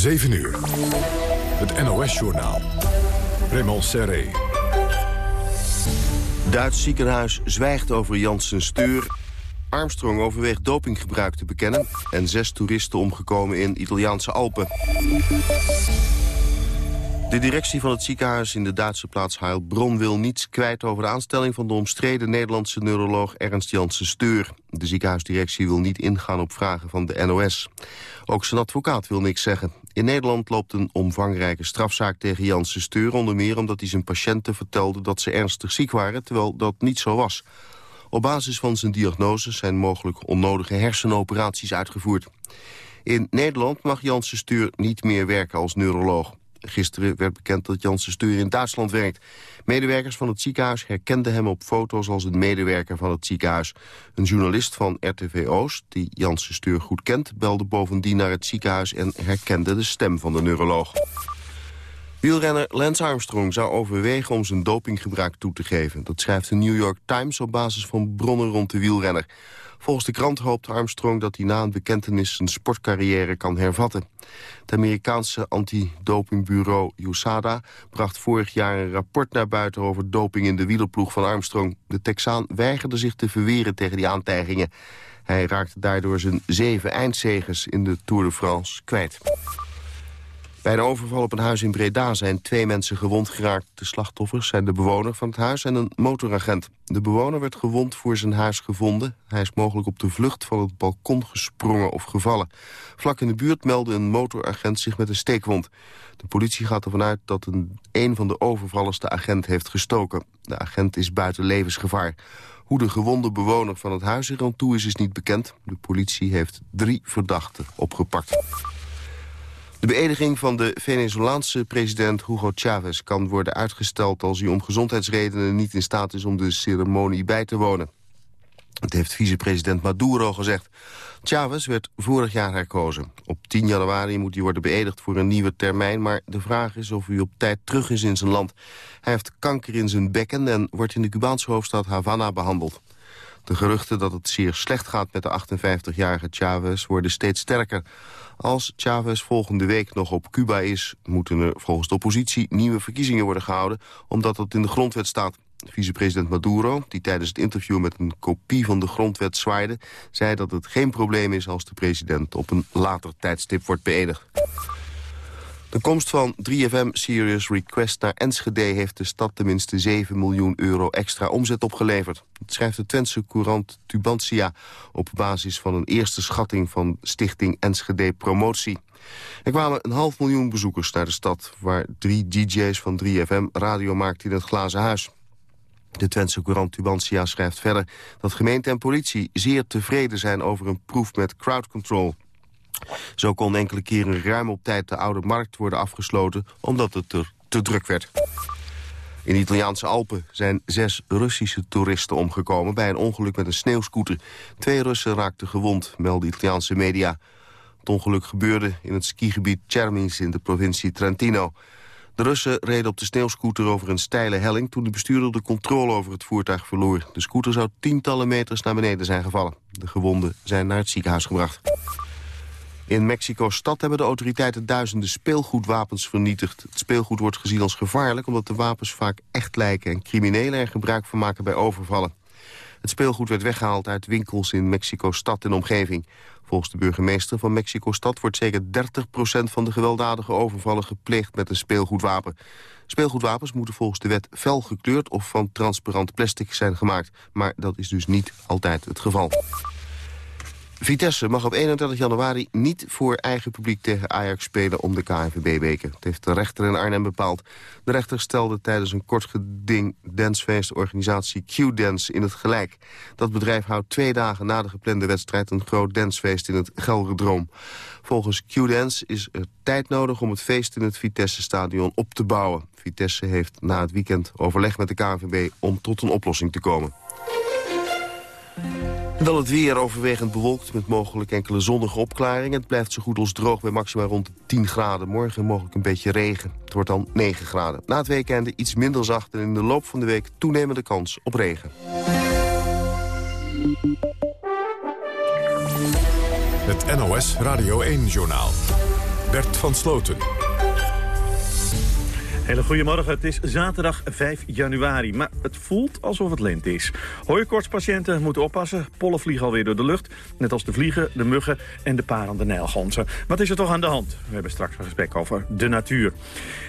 7 uur. Het NOS-journaal. Raymond Serré. Duits ziekenhuis zwijgt over Janssen Steur. Armstrong overweegt dopinggebruik te bekennen. En zes toeristen omgekomen in Italiaanse Alpen. De directie van het ziekenhuis in de Duitse plaats Heilbronn wil niets kwijt over de aanstelling van de omstreden Nederlandse neuroloog Ernst Janssen Steur. De ziekenhuisdirectie wil niet ingaan op vragen van de NOS. Ook zijn advocaat wil niks zeggen. In Nederland loopt een omvangrijke strafzaak tegen Janssen Steur, onder meer omdat hij zijn patiënten vertelde dat ze ernstig ziek waren, terwijl dat niet zo was. Op basis van zijn diagnose zijn mogelijk onnodige hersenoperaties uitgevoerd. In Nederland mag Janssen Steur niet meer werken als neuroloog. Gisteren werd bekend dat Janssen Steur in Duitsland werkt. Medewerkers van het ziekenhuis herkenden hem op foto's als een medewerker van het ziekenhuis. Een journalist van RTV Oost, die Janssen Steur goed kent... belde bovendien naar het ziekenhuis en herkende de stem van de neuroloog. Wielrenner Lance Armstrong zou overwegen om zijn dopinggebruik toe te geven. Dat schrijft de New York Times op basis van bronnen rond de wielrenner. Volgens de krant hoopt Armstrong dat hij na een bekentenis zijn sportcarrière kan hervatten. Het Amerikaanse antidopingbureau USADA bracht vorig jaar een rapport naar buiten over doping in de wielerploeg van Armstrong. De Texaan weigerde zich te verweren tegen die aantijgingen. Hij raakte daardoor zijn zeven eindzegers in de Tour de France kwijt. Bij een overval op een huis in Breda zijn twee mensen gewond geraakt. De slachtoffers zijn de bewoner van het huis en een motoragent. De bewoner werd gewond voor zijn huis gevonden. Hij is mogelijk op de vlucht van het balkon gesprongen of gevallen. Vlak in de buurt meldde een motoragent zich met een steekwond. De politie gaat ervan uit dat een, een van de overvallers de agent heeft gestoken. De agent is buiten levensgevaar. Hoe de gewonde bewoner van het huis er aan toe is, is niet bekend. De politie heeft drie verdachten opgepakt. De beëdiging van de Venezolaanse president Hugo Chavez kan worden uitgesteld als hij om gezondheidsredenen niet in staat is om de ceremonie bij te wonen. Dat heeft vicepresident Maduro gezegd. Chavez werd vorig jaar herkozen. Op 10 januari moet hij worden beëdigd voor een nieuwe termijn... maar de vraag is of hij op tijd terug is in zijn land. Hij heeft kanker in zijn bekken en wordt in de Cubaanse hoofdstad Havana behandeld. De geruchten dat het zeer slecht gaat met de 58-jarige Chavez worden steeds sterker. Als Chavez volgende week nog op Cuba is... moeten er volgens de oppositie nieuwe verkiezingen worden gehouden... omdat dat in de grondwet staat. Vicepresident Maduro, die tijdens het interview met een kopie van de grondwet zwaaide... zei dat het geen probleem is als de president op een later tijdstip wordt beëdigd. De komst van 3FM Serious Request naar Enschede... heeft de stad tenminste 7 miljoen euro extra omzet opgeleverd. Het schrijft de Twentse courant Tubantia... op basis van een eerste schatting van stichting Enschede Promotie. Er kwamen een half miljoen bezoekers naar de stad... waar drie DJ's van 3FM radio maakten in het Glazen Huis. De Twentse courant Tubantia schrijft verder dat gemeente en politie zeer tevreden zijn over een proef met crowd control. Zo kon enkele keren ruim op tijd de Oude Markt worden afgesloten... omdat het er te druk werd. In de Italiaanse Alpen zijn zes Russische toeristen omgekomen... bij een ongeluk met een sneeuwscooter. Twee Russen raakten gewond, melden Italiaanse media. Het ongeluk gebeurde in het skigebied Cermis in de provincie Trentino. De Russen reden op de sneeuwscooter over een steile helling... toen de bestuurder de controle over het voertuig verloor. De scooter zou tientallen meters naar beneden zijn gevallen. De gewonden zijn naar het ziekenhuis gebracht. In Mexico-stad hebben de autoriteiten duizenden speelgoedwapens vernietigd. Het speelgoed wordt gezien als gevaarlijk omdat de wapens vaak echt lijken... en criminelen er gebruik van maken bij overvallen. Het speelgoed werd weggehaald uit winkels in Mexico-stad en omgeving. Volgens de burgemeester van Mexico-stad wordt zeker 30% van de gewelddadige overvallen gepleegd met een speelgoedwapen. Speelgoedwapens moeten volgens de wet fel gekleurd of van transparant plastic zijn gemaakt. Maar dat is dus niet altijd het geval. Vitesse mag op 31 januari niet voor eigen publiek tegen Ajax spelen om de KNVB-beker. Dat heeft de rechter in Arnhem bepaald. De rechter stelde tijdens een kort geding dancefeestorganisatie Q-Dance in het gelijk. Dat bedrijf houdt twee dagen na de geplande wedstrijd een groot dancefeest in het Gelredroom. Volgens Q-Dance is er tijd nodig om het feest in het Vitesse-stadion op te bouwen. Vitesse heeft na het weekend overleg met de KNVB om tot een oplossing te komen. En dan het weer overwegend bewolkt met mogelijk enkele zonnige opklaringen. Het blijft zo goed als droog bij maximaal rond 10 graden. Morgen mogelijk een beetje regen. Het wordt dan 9 graden. Na het weekende iets minder zacht en in de loop van de week toenemende kans op regen. Het NOS Radio 1-journaal. Bert van Sloten. Hele goedemorgen, het is zaterdag 5 januari, maar het voelt alsof het lente is. Hooikortspatiënten moeten oppassen, pollen vliegen alweer door de lucht. Net als de vliegen, de muggen en de parende nijlganzen. Wat is er toch aan de hand? We hebben straks een gesprek over de natuur.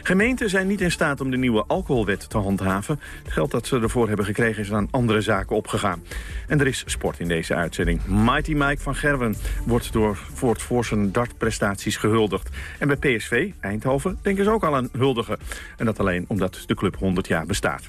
Gemeenten zijn niet in staat om de nieuwe alcoholwet te handhaven. Het geld dat ze ervoor hebben gekregen is aan andere zaken opgegaan. En er is sport in deze uitzending. Mighty Mike van Gerwen wordt door Voort voor zijn dartprestaties gehuldigd. En bij PSV, Eindhoven, denken ze ook al aan huldigen. En dat alleen omdat de club 100 jaar bestaat.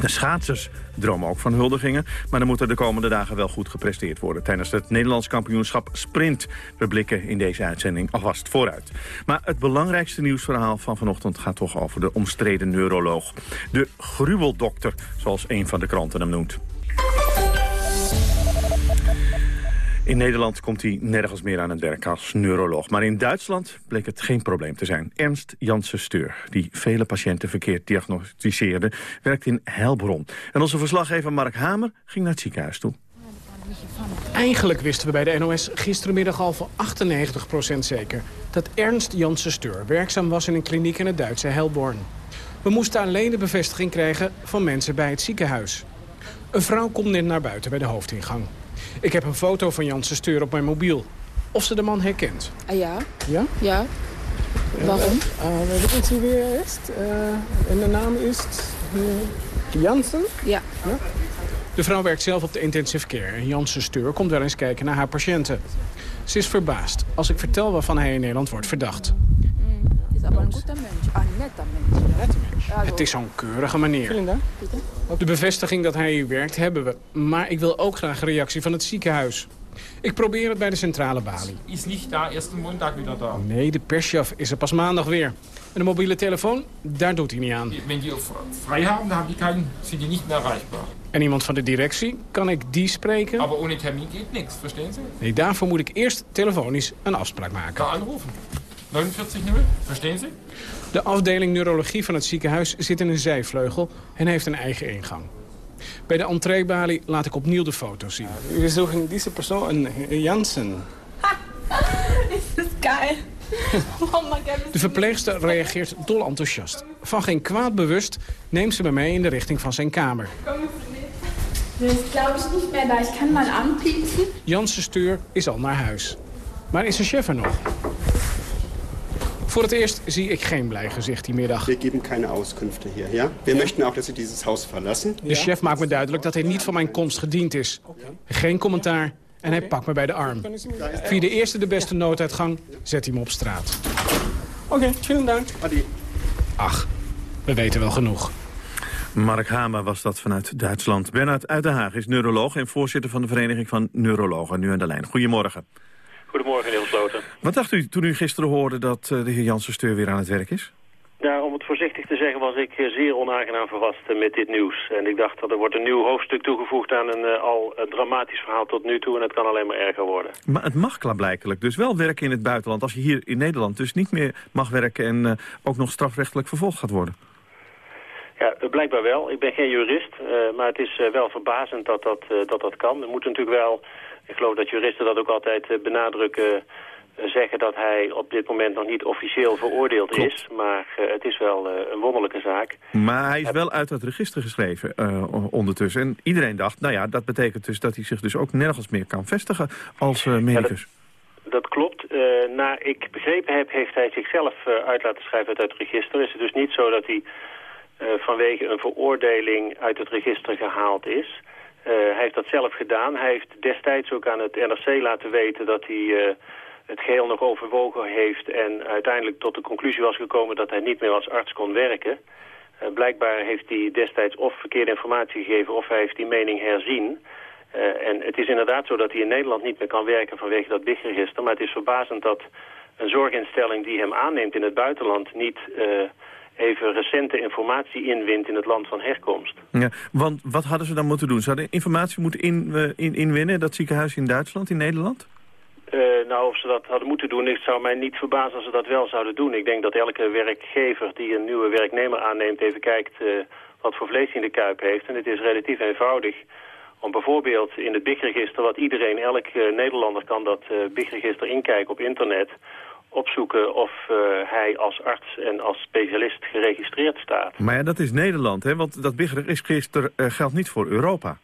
De schaatsers dromen ook van huldigingen, maar dan moet er de komende dagen wel goed gepresteerd worden tijdens het Nederlands kampioenschap Sprint. We blikken in deze uitzending alvast vooruit. Maar het belangrijkste nieuwsverhaal van vanochtend gaat toch over de omstreden neuroloog. De gruweldokter, zoals een van de kranten hem noemt. In Nederland komt hij nergens meer aan het werk als neuroloog. Maar in Duitsland bleek het geen probleem te zijn. Ernst Janssen Steur, die vele patiënten verkeerd diagnosticeerde... werkt in Heilbron. En onze verslaggever Mark Hamer ging naar het ziekenhuis toe. Eigenlijk wisten we bij de NOS gisterenmiddag al voor 98% zeker... dat Ernst Janssen Steur werkzaam was in een kliniek in het Duitse Heilbron. We moesten alleen de bevestiging krijgen van mensen bij het ziekenhuis. Een vrouw komt net naar buiten bij de hoofdingang. Ik heb een foto van Janssen Steur op mijn mobiel. Of ze de man herkent. Ah, ja. Ja? Ja. Waarom? Uh, weet u wie er is? Uh, en de naam is Janssen? Ja. ja. De vrouw werkt zelf op de intensive care en Janssen Steur komt wel eens kijken naar haar patiënten. Ze is verbaasd als ik vertel waarvan hij in Nederland wordt verdacht. Mm, het is een goede mens. Mens. Nette mens? Het is zo'n keurige manier. De bevestiging dat hij hier werkt hebben we. Maar ik wil ook graag een reactie van het ziekenhuis. Ik probeer het bij de centrale balie. Is niet daar eerste maandag weer daar. Nee, de perschef is er pas maandag weer. En de mobiele telefoon, daar doet hij niet aan. Wenn die vrij hebben, dan zijn die niet meer bereikbaar. En iemand van de directie, kan ik die spreken? Maar ohne termin geht niks, verstaan ze? Nee, daarvoor moet ik eerst telefonisch een afspraak maken. Kan aanroepen. 49 0, verstaan ze? De afdeling neurologie van het ziekenhuis zit in een zijvleugel en heeft een eigen ingang. Bij de entreebalie laat ik opnieuw de foto's zien. We zoeken deze persoon, Jansen. Is dat geil. De verpleegster reageert dol enthousiast. Van geen kwaad bewust neemt ze me mee in de richting van zijn kamer. Dus glaube ik niet meer daar. Ik kan mal aanpieksen. Jansen Stuur is al naar huis. Maar is de chef er nog? Voor het eerst zie ik geen blij gezicht die middag. We geven geen Auskünfte hier, ja? We möchten ook dat ze dieses Haus verlassen. De chef maakt me duidelijk dat hij niet van mijn komst gediend is. Geen commentaar en hij pakt me bij de arm. Via de eerste de beste nooduitgang zet hij me op straat. Oké, vielen dank. Ach, we weten wel genoeg. Mark Hamer was dat vanuit Duitsland. Bernard uit Den Haag is neuroloog en voorzitter van de Vereniging van Neurologen. Nu aan de lijn. Goedemorgen. Goedemorgen, Niels Sloten. Wat dacht u toen u gisteren hoorde dat uh, de heer Janssen Steur weer aan het werk is? Ja, om het voorzichtig te zeggen was ik uh, zeer onaangenaam verrast uh, met dit nieuws. En ik dacht dat er wordt een nieuw hoofdstuk toegevoegd aan een al dramatisch verhaal tot nu toe. En het kan alleen maar erger worden. Maar het mag klaarblijkelijk dus wel werken in het buitenland. Als je hier in Nederland dus niet meer mag werken en ook nog strafrechtelijk vervolgd gaat worden. Ja, blijkbaar wel. Ik ben geen jurist, maar het is wel verbazend dat dat, dat dat kan. Er moet natuurlijk wel ik geloof dat juristen dat ook altijd eh, benadrukken eh, zeggen dat hij op dit moment nog niet officieel veroordeeld is. Maar uh, het is wel uh, een wonderlijke zaak. Maar hij is wel uit het register geschreven uh, ondertussen. En iedereen dacht, nou ja, dat betekent dus dat hij zich dus ook nergens meer kan vestigen als medicus. Ja, dat, dat, klopt. naar ik begrepen heb, heeft hij zichzelf uit laten schrijven uit het register. Is het dus niet zo dat hij vanwege een veroordeling uit het register gehaald is... Uh, hij heeft dat zelf gedaan. Hij heeft destijds ook aan het NRC laten weten dat hij uh, het geheel nog overwogen heeft... en uiteindelijk tot de conclusie was gekomen dat hij niet meer als arts kon werken. Uh, blijkbaar heeft hij destijds of verkeerde informatie gegeven of hij heeft die mening herzien. en het is inderdaad zo dat hij in Nederland niet meer kan werken vanwege dat BIG-register. Maar het is verbazend dat een zorginstelling die hem aanneemt in het buitenland niet even recente informatie inwint in het land van herkomst. Ja, want wat hadden ze dan moeten doen? Ze hadden informatie moeten in, uh, in, inwinnen, dat ziekenhuis in Duitsland, in Nederland? Uh, nou, of ze dat hadden moeten doen, het zou mij niet verbazen als ze dat wel zouden doen. Ik denk dat elke werkgever die een nieuwe werknemer aanneemt even kijkt uh, wat voor vlees hij in de kuip heeft. En het is relatief eenvoudig om bijvoorbeeld in het BIG-register, wat iedereen, elk Nederlander kan dat BIG-register inkijken op internet opzoeken of hij als arts en als specialist geregistreerd staat. Maar ja, dat is Nederland, hè? want dat BIG-register geldt niet voor Europa.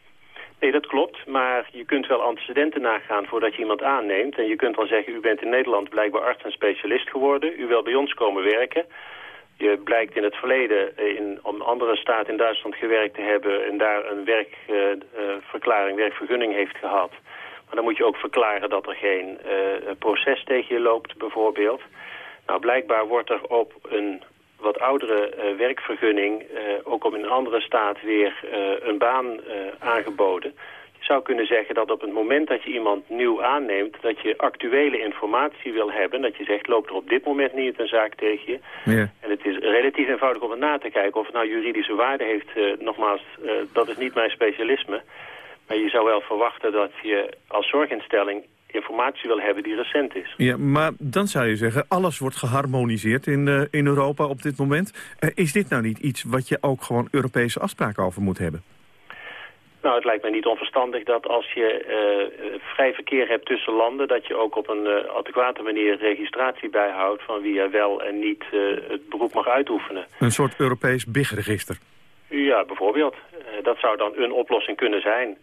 Nee, dat klopt, maar je kunt wel antecedenten nagaan voordat je iemand aanneemt. En je kunt dan zeggen, u bent in Nederland blijkbaar arts en specialist geworden. U wil bij ons komen werken. Je blijkt in het verleden in een andere staat in Duitsland gewerkt te hebben... en daar een werkverklaring, werkvergunning heeft gehad. Maar dan moet je ook verklaren dat er geen uh, proces tegen je loopt, bijvoorbeeld. Nou, blijkbaar wordt er op een wat oudere uh, werkvergunning uh, ook om in een andere staat weer uh, een baan aangeboden. Je zou kunnen zeggen dat op het moment dat je iemand nieuw aanneemt... dat je actuele informatie wil hebben. Dat je zegt, loopt er op dit moment niet een zaak tegen je. Ja. En het is relatief eenvoudig om het na te kijken. Of het nou juridische waarde heeft, nogmaals, dat is niet mijn specialisme. Maar je zou wel verwachten dat je als zorginstelling informatie wil hebben die recent is. Ja, maar dan zou je zeggen, alles wordt geharmoniseerd in, uh, in Europa op dit moment. Uh, is dit nou niet iets wat je ook gewoon Europese afspraken over moet hebben? Nou, het lijkt mij niet onverstandig dat als je uh, vrij verkeer hebt tussen landen... dat je ook op een uh, adequate manier registratie bijhoudt... van wie er wel en niet het beroep mag uitoefenen. Een soort Europees BIG-register? Ja, bijvoorbeeld. dat zou dan een oplossing kunnen zijn.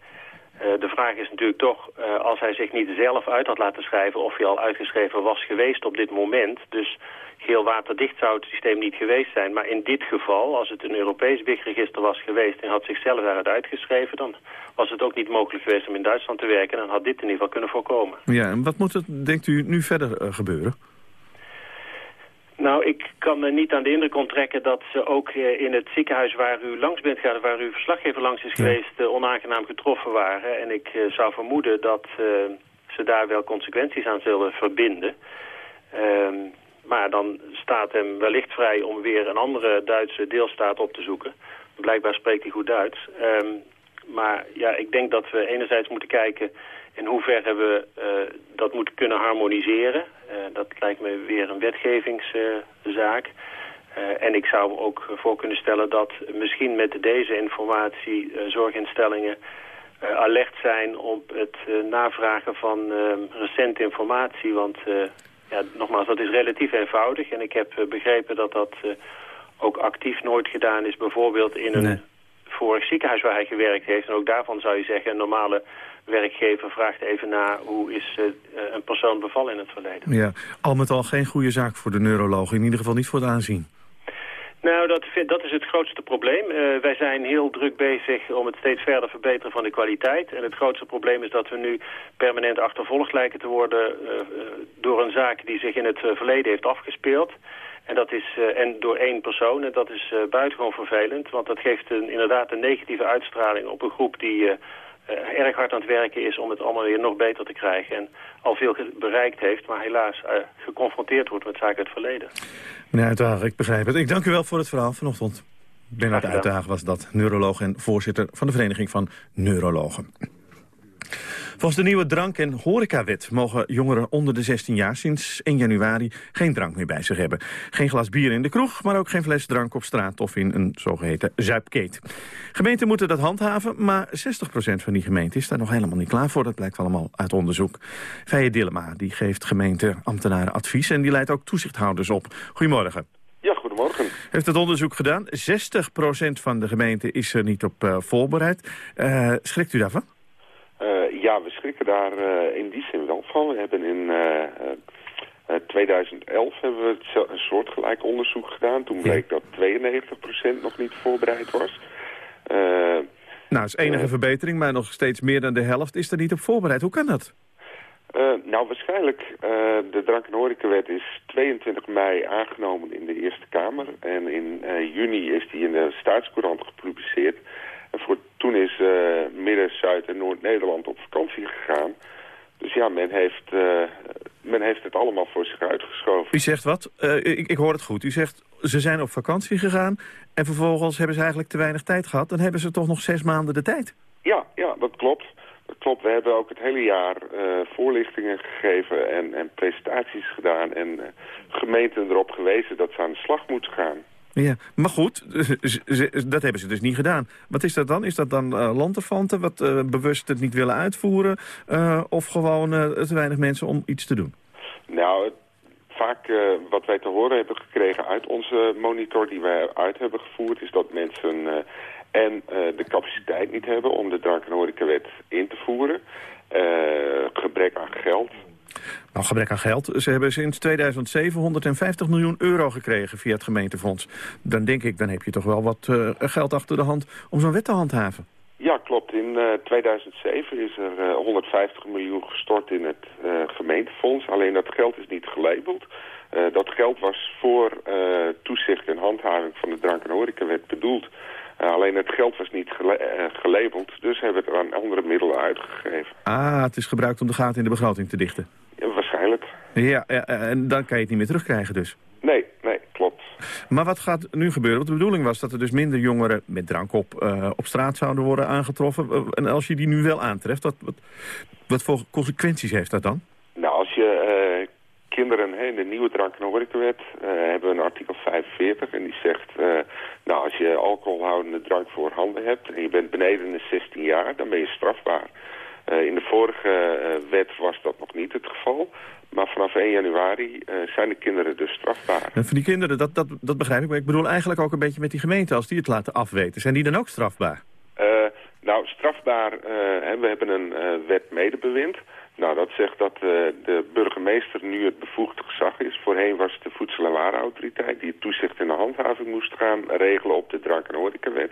Eh, de vraag is natuurlijk toch, uh, als hij zich niet zelf uit had laten schrijven... of hij al uitgeschreven was geweest op dit moment. Dus heel waterdicht zou het systeem niet geweest zijn. Maar in dit geval, als het een Europees BIG-register was geweest... en had zichzelf daaruit uitgeschreven... dan was het ook niet mogelijk geweest om in Duitsland te werken... en had dit in ieder geval kunnen voorkomen. Ja, en wat moet er, denkt u, nu verder gebeuren? Nou, ik kan me niet aan de indruk onttrekken dat ze ook eh, in het ziekenhuis waar u langs bent gegaan, waar uw verslaggever langs is geweest, uh, onaangenaam getroffen waren. En ik uh, zou vermoeden dat ze daar wel consequenties aan zullen verbinden. Ehm, maar dan staat hem wellicht vrij om weer een andere Duitse deelstaat op te zoeken. Blijkbaar spreekt hij goed Duits. Ehm, maar ja, ik denk dat we enerzijds moeten kijken in hoeverre we uh, dat moeten kunnen harmoniseren. Uh, dat lijkt me weer een wetgevingszaak. Uh, en ik zou ook voor kunnen stellen dat misschien met deze informatie zorginstellingen alert zijn op het navragen van recente informatie. Want ja, nogmaals, dat is relatief eenvoudig. En ik heb begrepen dat dat ook actief nooit gedaan is. Bijvoorbeeld in een vorig ziekenhuis waar hij gewerkt heeft. En ook daarvan zou je zeggen, een normale werkgever vraagt even na hoe is uh, een persoon bevallen in het verleden. Ja, al met al geen goede zaak voor de neuroloog, in ieder geval niet voor het aanzien. Nou, dat, dat is het grootste probleem. Uh, wij zijn heel druk bezig om het steeds verder verbeteren van de kwaliteit. En het grootste probleem is dat we nu permanent achtervolgd lijken te worden uh, door een zaak die zich in het verleden heeft afgespeeld. En, dat is, en door één persoon. En dat is buitengewoon vervelend, want dat geeft een, inderdaad een negatieve uitstraling op een groep die erg hard aan het werken is om het allemaal weer nog beter te krijgen. En al veel bereikt heeft, maar helaas uh, geconfronteerd wordt met zaken uit het verleden. Meneer Uitdagen, ik begrijp het. Ik dank u wel voor het verhaal vanochtend. Bernard Uitdagen was dat, neuroloog en voorzitter van de Vereniging van Neurologen. Volgens de nieuwe drank- en horecawet mogen jongeren onder de 16 jaar sinds 1 januari geen drank meer bij zich hebben. Geen glas bier in de kroeg, maar ook geen fles drank op straat of in een zogeheten zuipkeet. Gemeenten moeten dat handhaven, maar 60% van die gemeenten is daar nog helemaal niet klaar voor. Dat blijkt allemaal uit onderzoek. Feije Dillema die geeft gemeenteambtenaren advies en die leidt ook toezichthouders op. Goedemorgen. Ja, goedemorgen. Heeft het onderzoek gedaan. 60% van de gemeenten is er niet op uh, voorbereid. Uh, schrikt u daarvan? Ja, we schrikken daar uh, in die zin wel van. We hebben in uh, 2011 hebben we een soortgelijk onderzoek gedaan. Toen bleek dat 92% nog niet voorbereid was. nou, dat is enige verbetering, maar nog steeds meer dan de helft is er niet op voorbereid. Hoe kan dat? nou, waarschijnlijk, de drank- en horecawet is 22 mei aangenomen in de Eerste Kamer. En in juni is die in de staatscourant gepubliceerd. En voor, toen is uh, Midden-, Zuid- en Noord-Nederland op vakantie gegaan. Dus ja, men heeft, uh, men heeft het allemaal voor zich uitgeschoven. U zegt wat? Uh, ik, ik hoor het goed. U zegt, ze zijn op vakantie gegaan... en vervolgens hebben ze eigenlijk te weinig tijd gehad. Dan hebben ze toch nog zes maanden de tijd? Ja, ja dat klopt. Dat klopt. We hebben ook het hele jaar voorlichtingen gegeven en, en presentaties gedaan... en gemeenten erop gewezen dat ze aan de slag moeten gaan. Ja, maar goed, dat hebben ze dus niet gedaan. Wat is dat dan? Is dat dan uh, wat uh, bewust het niet willen uitvoeren? Uh, of gewoon te weinig mensen om iets te doen? Nou, vaak eh, wat wij te horen hebben gekregen uit onze monitor die wij uit hebben gevoerd... is dat mensen eh, en de capaciteit niet hebben om de drank- en in te voeren. gebrek aan geld. Nou, gebrek aan geld. Ze hebben sinds 2007 150 miljoen euro gekregen via het gemeentefonds. Dan denk ik, dan heb je toch wel wat geld achter de hand om zo'n wet te handhaven. Ja, klopt. In 2007 is er 150 miljoen gestort in het gemeentefonds. Alleen dat geld is niet gelabeld. dat geld was voor toezicht en handhaving van de drank- en horecawet bedoeld. alleen het geld was niet gelabeld, dus hebben we het aan andere middelen uitgegeven. Ah, het is gebruikt om de gaten in de begroting te dichten. Waarschijnlijk. Ja, en dan kan je het niet meer terugkrijgen dus. Nee, nee, klopt. Maar wat gaat nu gebeuren? Want de bedoeling was dat er dus minder jongeren met drank op, uh, op straat zouden worden aangetroffen. En als je die nu wel aantreft, wat, wat, wat voor consequenties heeft dat dan? Nou, als je uh, kinderen, hè, in de nieuwe drank- en horecawet uh, hebben we een artikel 45 en die zegt... nou, als je alcoholhoudende drank voor handen hebt en je bent beneden de 16 jaar, dan ben je strafbaar. In de vorige wet was dat nog niet het geval. Maar vanaf 1 januari uh, zijn de kinderen dus strafbaar. En voor die kinderen, dat, dat, dat begrijp ik. Maar ik bedoel eigenlijk ook een beetje met die gemeente als die het laten afweten. Zijn die dan ook strafbaar? Nou, strafbaar, we hebben een wet medebewind. Nou, dat zegt dat de burgemeester nu het bevoegde gezag is. Voorheen was het de Voedsel- en Warenautoriteit die het toezicht en de handhaving moest gaan regelen op de drank- en horecawet.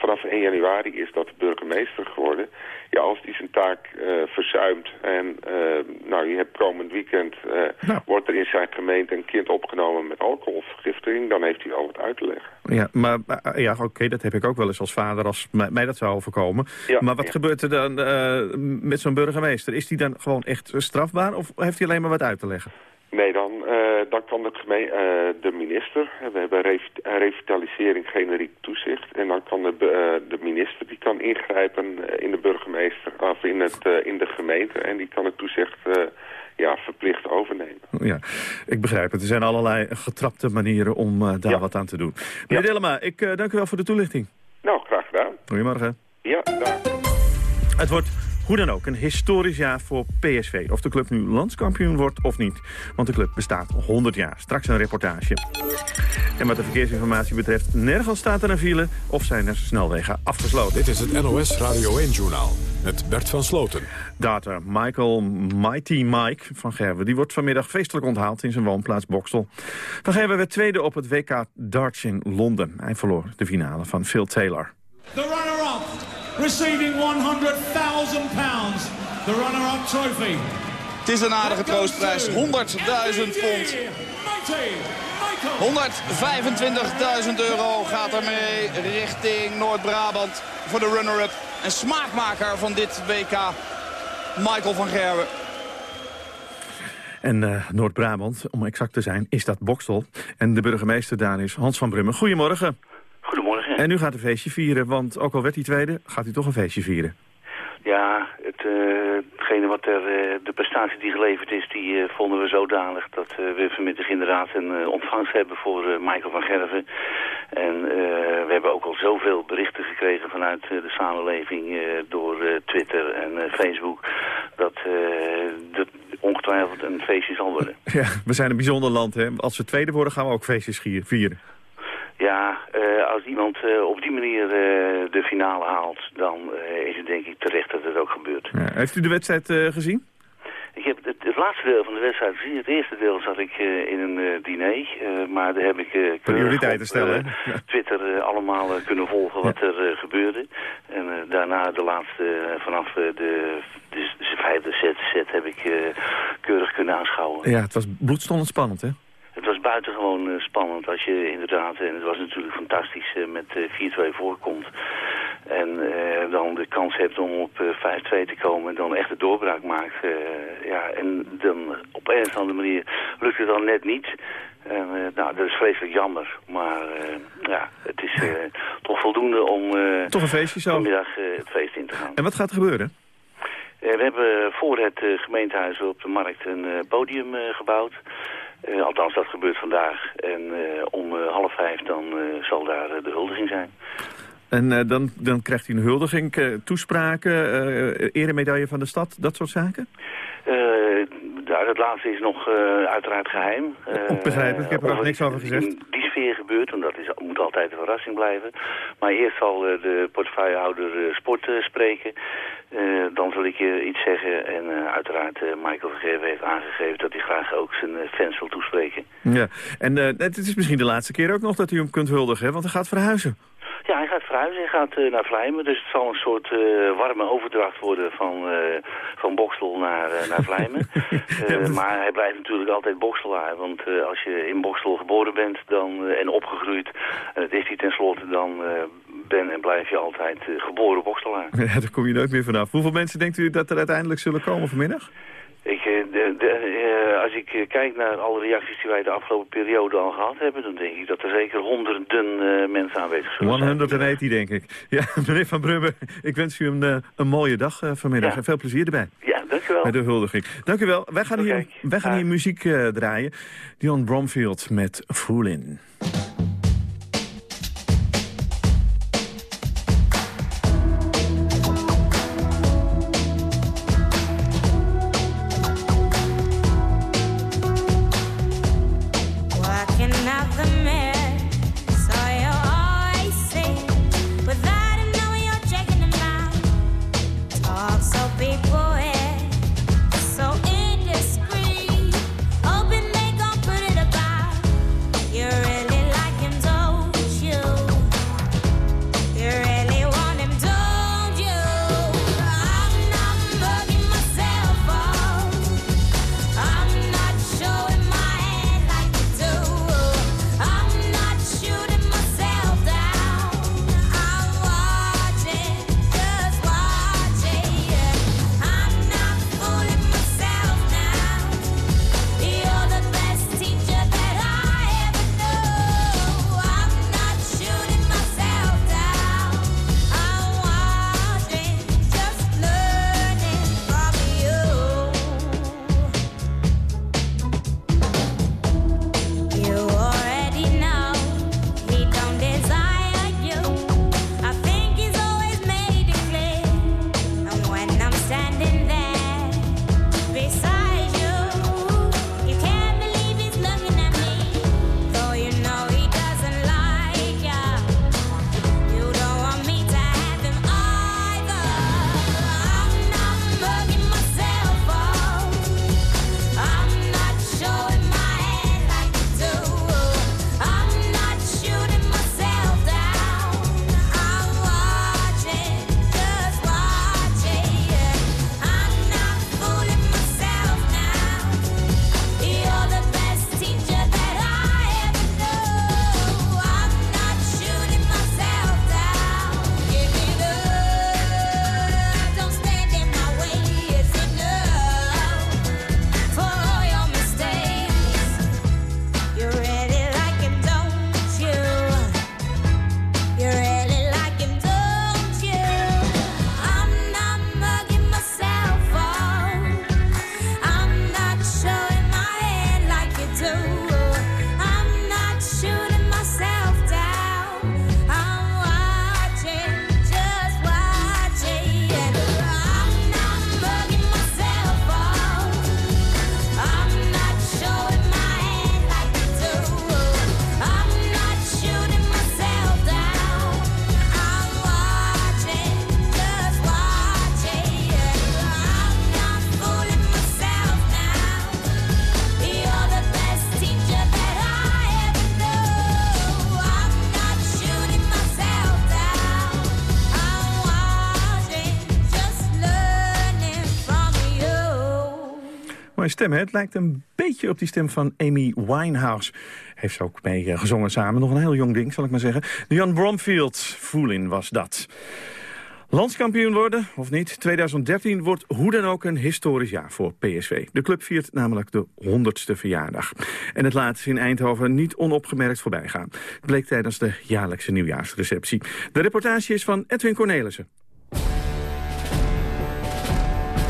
Vanaf 1 januari is dat de burgemeester geworden. Ja, als die zijn taak uh, verzuimt en uh, nou, je hebt komend weekend... Uh, nou. wordt er in zijn gemeente een kind opgenomen met alcoholvergiftiging... dan heeft hij al wat uit te leggen. Ja, maar ja, oké, okay, dat heb ik ook wel eens als vader als mij dat zou overkomen. Ja, maar wat ja. gebeurt er dan met zo'n burgemeester? Is die dan gewoon echt strafbaar of heeft hij alleen maar wat uit te leggen? Nee, dan, kan de, uh, minister, we hebben rev revitalisering generiek toezicht... en dan kan de, uh, de minister die kan ingrijpen in de burgemeester of in, het, in de gemeente... en die kan het toezicht ja, verplicht overnemen. Ja, ik begrijp het. Er zijn allerlei getrapte manieren om daar ja. wat aan te doen. Meneer ja. Dillema, ik dank u wel voor de toelichting. Nou, graag gedaan. Goedemorgen. Ja, dag. Het wordt hoe dan ook een historisch jaar voor PSV. Of de club nu landskampioen wordt of niet. Want de club bestaat 100 jaar. Straks een reportage. En wat de verkeersinformatie betreft, nergens staat er een file... of zijn er snelwegen afgesloten. Dit is het NOS Radio 1-journaal met Bert van Sloten. Data Michael Mighty Mike van Gerwen... die wordt vanmiddag feestelijk onthaald in zijn woonplaats Bokstel. Van Gerwen werd tweede op het WK darts in Londen. Hij verloor de finale van Phil Taylor. The runner-up receiving 100,000 pounds. The runner-up trophy. Het is een aardige troostprijs. 100.000 pond. 125.000 euro gaat ermee richting Noord-Brabant voor de runner-up. En smaakmaker van dit WK, Michael van Gerwen. En uh, Noord-Brabant, om exact te zijn, is dat Bokstel. En de burgemeester daar is Hans van Brummen. Goedemorgen. En u gaat een feestje vieren, want ook al werd hij tweede, gaat u toch een feestje vieren. Ja, het, uh, hetgene wat er, uh, de prestatie die geleverd is, die uh, vonden we zodanig dat we vanmiddag inderdaad een ontvangst hebben voor Michael van Gerven. En we hebben ook al zoveel berichten gekregen vanuit de samenleving door Twitter en Facebook, dat dat ongetwijfeld een feestje zal worden. Ja, we zijn een bijzonder land, hè. Als we tweede worden, gaan we ook feestjes vieren. Ja, uh, als iemand uh, op die manier uh, de finale haalt, dan is het denk ik terecht dat het ook gebeurt. Ja. Heeft u de wedstrijd gezien? Ik heb het, het, laatste deel van de wedstrijd gezien. Het eerste deel zat ik in een diner, maar daar heb ik prioriteiten stellen. Twitter allemaal kunnen volgen wat er gebeurde. En daarna de laatste, vanaf de, de, de, vijfde set, set heb ik keurig kunnen aanschouwen. Ja, het was bloedstollend spannend, hè? Het was buitengewoon uh, spannend als je inderdaad, en het was natuurlijk fantastisch, uh, met uh, 4-2 voorkomt. En uh, dan de kans hebt om op 5-2 te komen en dan echt de doorbraak maakt. ja, en dan op een of andere manier lukt het dan net niet. En, nou, dat is vreselijk jammer. Maar ja, het is toch voldoende om toch een feestje zo. vanmiddag het feest in te gaan. En wat gaat er gebeuren? we hebben voor het gemeentehuis op de markt een podium gebouwd. Uh, althans, dat gebeurt vandaag. En uh, om uh, half vijf dan zal daar de huldiging zijn. En dan, dan krijgt hij een huldiging, toespraken, eremedaille van de stad, dat soort zaken? Daar. Het laatste is nog uiteraard geheim. Uh, ik heb er ook niks over gezegd. In die sfeer gebeurt, want dat is, moet altijd een verrassing blijven. Maar eerst zal de portefeuillehouder sport spreken. dan zal ik je iets zeggen. En uiteraard Michael Vergeven heeft aangegeven dat hij graag ook zijn fans wil toespreken. Ja, en het is misschien de laatste keer ook nog dat u hem kunt huldigen, hè? want hij gaat verhuizen. Ja, hij gaat verhuizen. Hij gaat uh, naar Vlijmen. Dus het zal een soort uh, warme overdracht worden van, uh, van Bokstel naar, naar Vlijmen. maar hij blijft natuurlijk altijd Bokselaar. Want als je in Bokstel geboren bent dan, en opgegroeid, en dat is hij tenslotte, dan ben en blijf je altijd geboren Bokselaar. Ja, daar kom je nooit meer vanaf. Hoeveel mensen denkt u dat er uiteindelijk zullen komen vanmiddag? Ik, eh, de, de, uh, als ik kijk naar alle reacties die wij de afgelopen periode al gehad hebben... dan denk ik dat er zeker honderden uh, mensen aanwezig zullen zijn. 180, denk ik. Ja, meneer Van Brubbe, ik wens u een, een mooie dag vanmiddag en veel plezier erbij. Ja, dank u wel. Met de huldiging. Dank u wel. Wij gaan, hier, wij gaan hier muziek draaien. Dion Bromfield met Foolin'. Het lijkt een beetje op die stem van Amy Winehouse. Heeft ze ook mee eh, gezongen samen. Nog een heel jong ding, zal ik maar zeggen. Jan Bromfield, Voelin was dat. Landskampioen worden, of niet? 2013 wordt hoe dan ook een historisch jaar voor PSV. De club viert namelijk de 100ste verjaardag. En het laat in Eindhoven niet onopgemerkt voorbij gaan. Bleek tijdens de jaarlijkse nieuwjaarsreceptie. De reportage is van Edwin Cornelissen.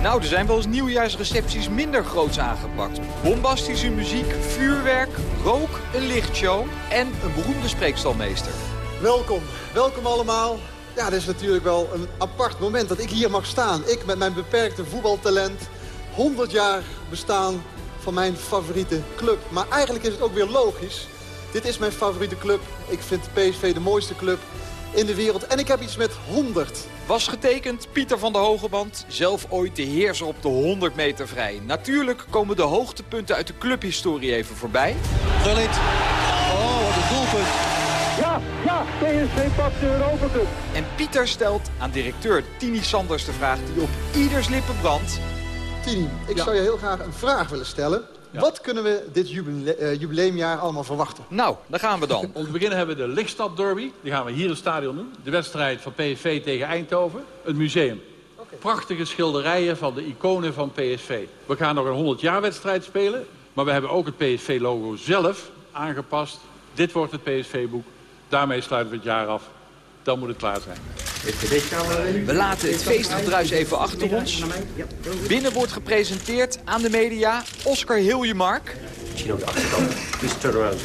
Nou, er zijn wel eens nieuwjaarsrecepties minder groots aangepakt. Bombastische muziek, vuurwerk, rook, een lichtshow en een beroemde spreekstalmeester. Welkom, welkom allemaal. Ja, dit is natuurlijk wel een apart moment dat ik hier mag staan. Ik met mijn beperkte voetbaltalent 100 jaar bestaan van mijn favoriete club. Maar eigenlijk is het ook weer logisch. Dit is mijn favoriete club. Ik vind PSV de mooiste club in de wereld. En ik heb iets met 100. Was getekend Pieter van der Hogeband, zelf ooit de heerser op de 100 meter vrij. Natuurlijk komen de hoogtepunten uit de clubhistorie even voorbij. Gullit. Oh, wat een doelpunt. Ja, ja, PSV pakt de Europa Cup. En Pieter stelt aan directeur Tini Sanders de vraag die op ieders lippen brandt. Tini, ik zou je heel graag een vraag willen stellen. Wat kunnen we dit jubile uh, jubileumjaar allemaal verwachten? Nou, daar gaan we dan. Om te beginnen hebben we de Lichtstad Derby. Die gaan we hier in het stadion doen. De wedstrijd van PSV tegen Eindhoven. Het museum. Okay. Prachtige schilderijen van de iconen van PSV. We gaan nog een 100 jaar wedstrijd spelen. Maar we hebben ook het PSV-logo zelf aangepast. Dit wordt het PSV-boek. Daarmee sluiten we het jaar af. Dan moet het klaar zijn. We laten het feestgedruis even achter ons. Binnen wordt gepresenteerd aan de media Oscar Hiljemark. Misschien ook de achterkant. Dus turnaround.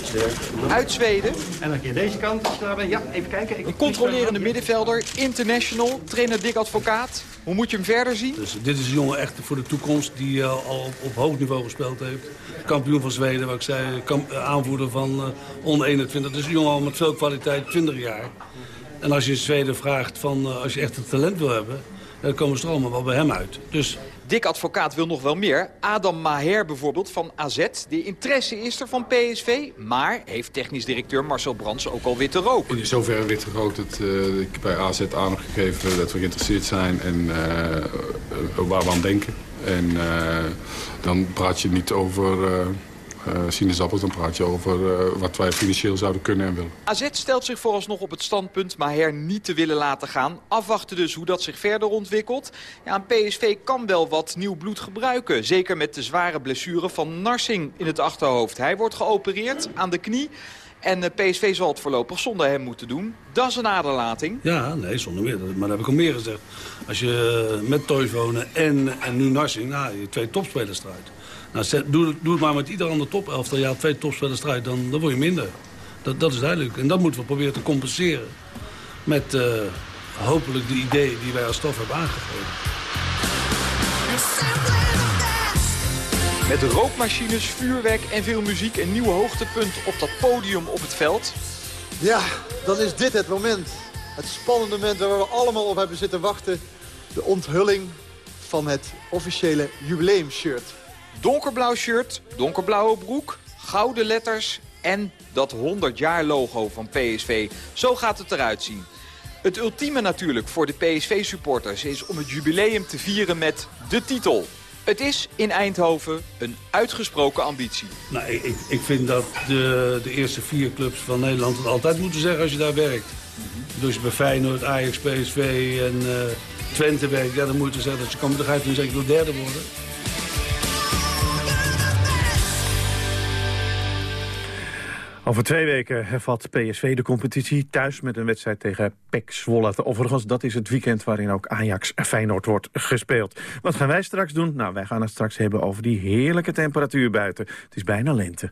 Uit Zweden. En dan keer deze kant. Ja, even kijken. Een controlerende middenvelder, international, trainer Dick Advocaat. Hoe moet je hem verder zien? Dus dit is een jongen echt voor de toekomst die uh, al op hoog niveau gespeeld heeft. Kampioen van Zweden, wat ik zei, aanvoerder van uh, onder 21. Dus een jongen al met veel kwaliteit, 20 jaar. En als je in Zweden vraagt van uh, als je echt het talent wil hebben... dan komen ze er allemaal wel bij hem uit. Dus... Dick Advocaat wil nog wel meer. Adam Maher bijvoorbeeld van AZ. De interesse is er van PSV. Maar heeft technisch directeur Marcel Brands ook al witte rook. In zoverre witte rook dat uh, ik bij AZ aan heb gegeven dat we geïnteresseerd zijn. En uh, waar we aan denken. En dan praat je niet over uh, sinaasappels, dan praat je over uh, wat wij financieel zouden kunnen en willen. AZ stelt zich vooralsnog op het standpunt Maher niet te willen laten gaan. Afwachten dus hoe dat zich verder ontwikkelt. Ja, PSV kan wel wat nieuw bloed gebruiken. Zeker met de zware blessure van Narsing in het achterhoofd. Hij wordt geopereerd aan de knie. En uh, PSV zal het voorlopig zonder hem moeten doen. Dat is een aderlating. Ja, nee, zonder meer. Maar dat heb ik al meer gezegd. Als je met Toivonen en, en nu Narsing, nou, je twee topspelers eruit. Nou, doe, doe het maar met ieder ander topelftal. Ja, twee topspelers eruit, dan, dan word je minder. Dat, dat is duidelijk. En dat moeten we proberen te compenseren. Met uh, hopelijk de ideeën die wij als stof hebben aangegeven. Met rookmachines, vuurwerk en veel muziek een nieuw hoogtepunt op dat podium op het veld. Ja, dan is dit het moment. Het spannende moment waar we allemaal op hebben zitten wachten. De onthulling van het officiële jubileumshirt. Donkerblauw shirt, donkerblauwe broek, gouden letters en dat 100 jaar logo van PSV. Zo gaat het eruit zien. Het ultieme natuurlijk voor de PSV-supporters is om het jubileum te vieren met de titel. Het is in Eindhoven een uitgesproken ambitie. Nou, ik, ik vind dat de, de eerste vier clubs van Nederland het altijd moeten zeggen als je daar werkt. Dus je bij Feyenoord, Ajax, PSV en uh, Twente werkt, ja, dan moet je zeggen dat je kan, dan ga je toen zeker derde worden. Over twee weken hervat PSV de competitie thuis met een wedstrijd tegen PEC Zwolle. Overigens, dat is het weekend waarin ook Ajax Feyenoord wordt gespeeld. Wat gaan wij straks doen? Nou, wij gaan het straks hebben over die heerlijke temperatuur buiten. Het is bijna lente.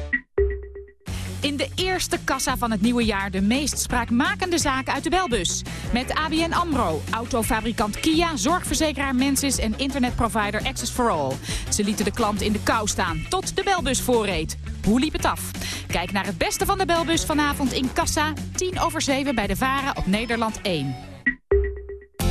In de eerste kassa van het nieuwe jaar de meest spraakmakende zaken uit de belbus. Met ABN AMRO, autofabrikant Kia, zorgverzekeraar Mensis en internetprovider Access for All. Ze lieten de klant in de kou staan tot de belbus voorreed. Hoe liep het af? Kijk naar het beste van de belbus vanavond in kassa, 10 over 7 bij de Varen op Nederland 1.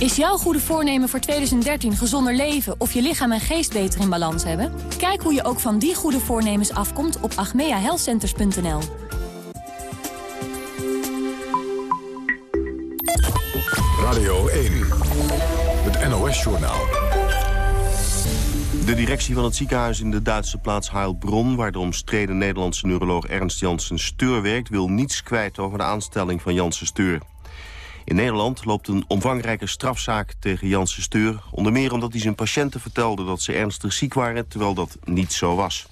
Is jouw goede voornemen voor 2013 gezonder leven of je lichaam en geest beter in balans hebben? Kijk hoe je ook van die goede voornemens afkomt op agmeahealthcenters.nl. Radio 1, het NOS-journaal. De directie van het ziekenhuis in de Duitse plaats Heilbronn... waar de omstreden Nederlandse neuroloog Ernst Janssen Steur werkt... wil niets kwijt over de aanstelling van Janssen Steur. In Nederland loopt een omvangrijke strafzaak tegen Janssen Steur... onder meer omdat hij zijn patiënten vertelde dat ze ernstig ziek waren... terwijl dat niet zo was.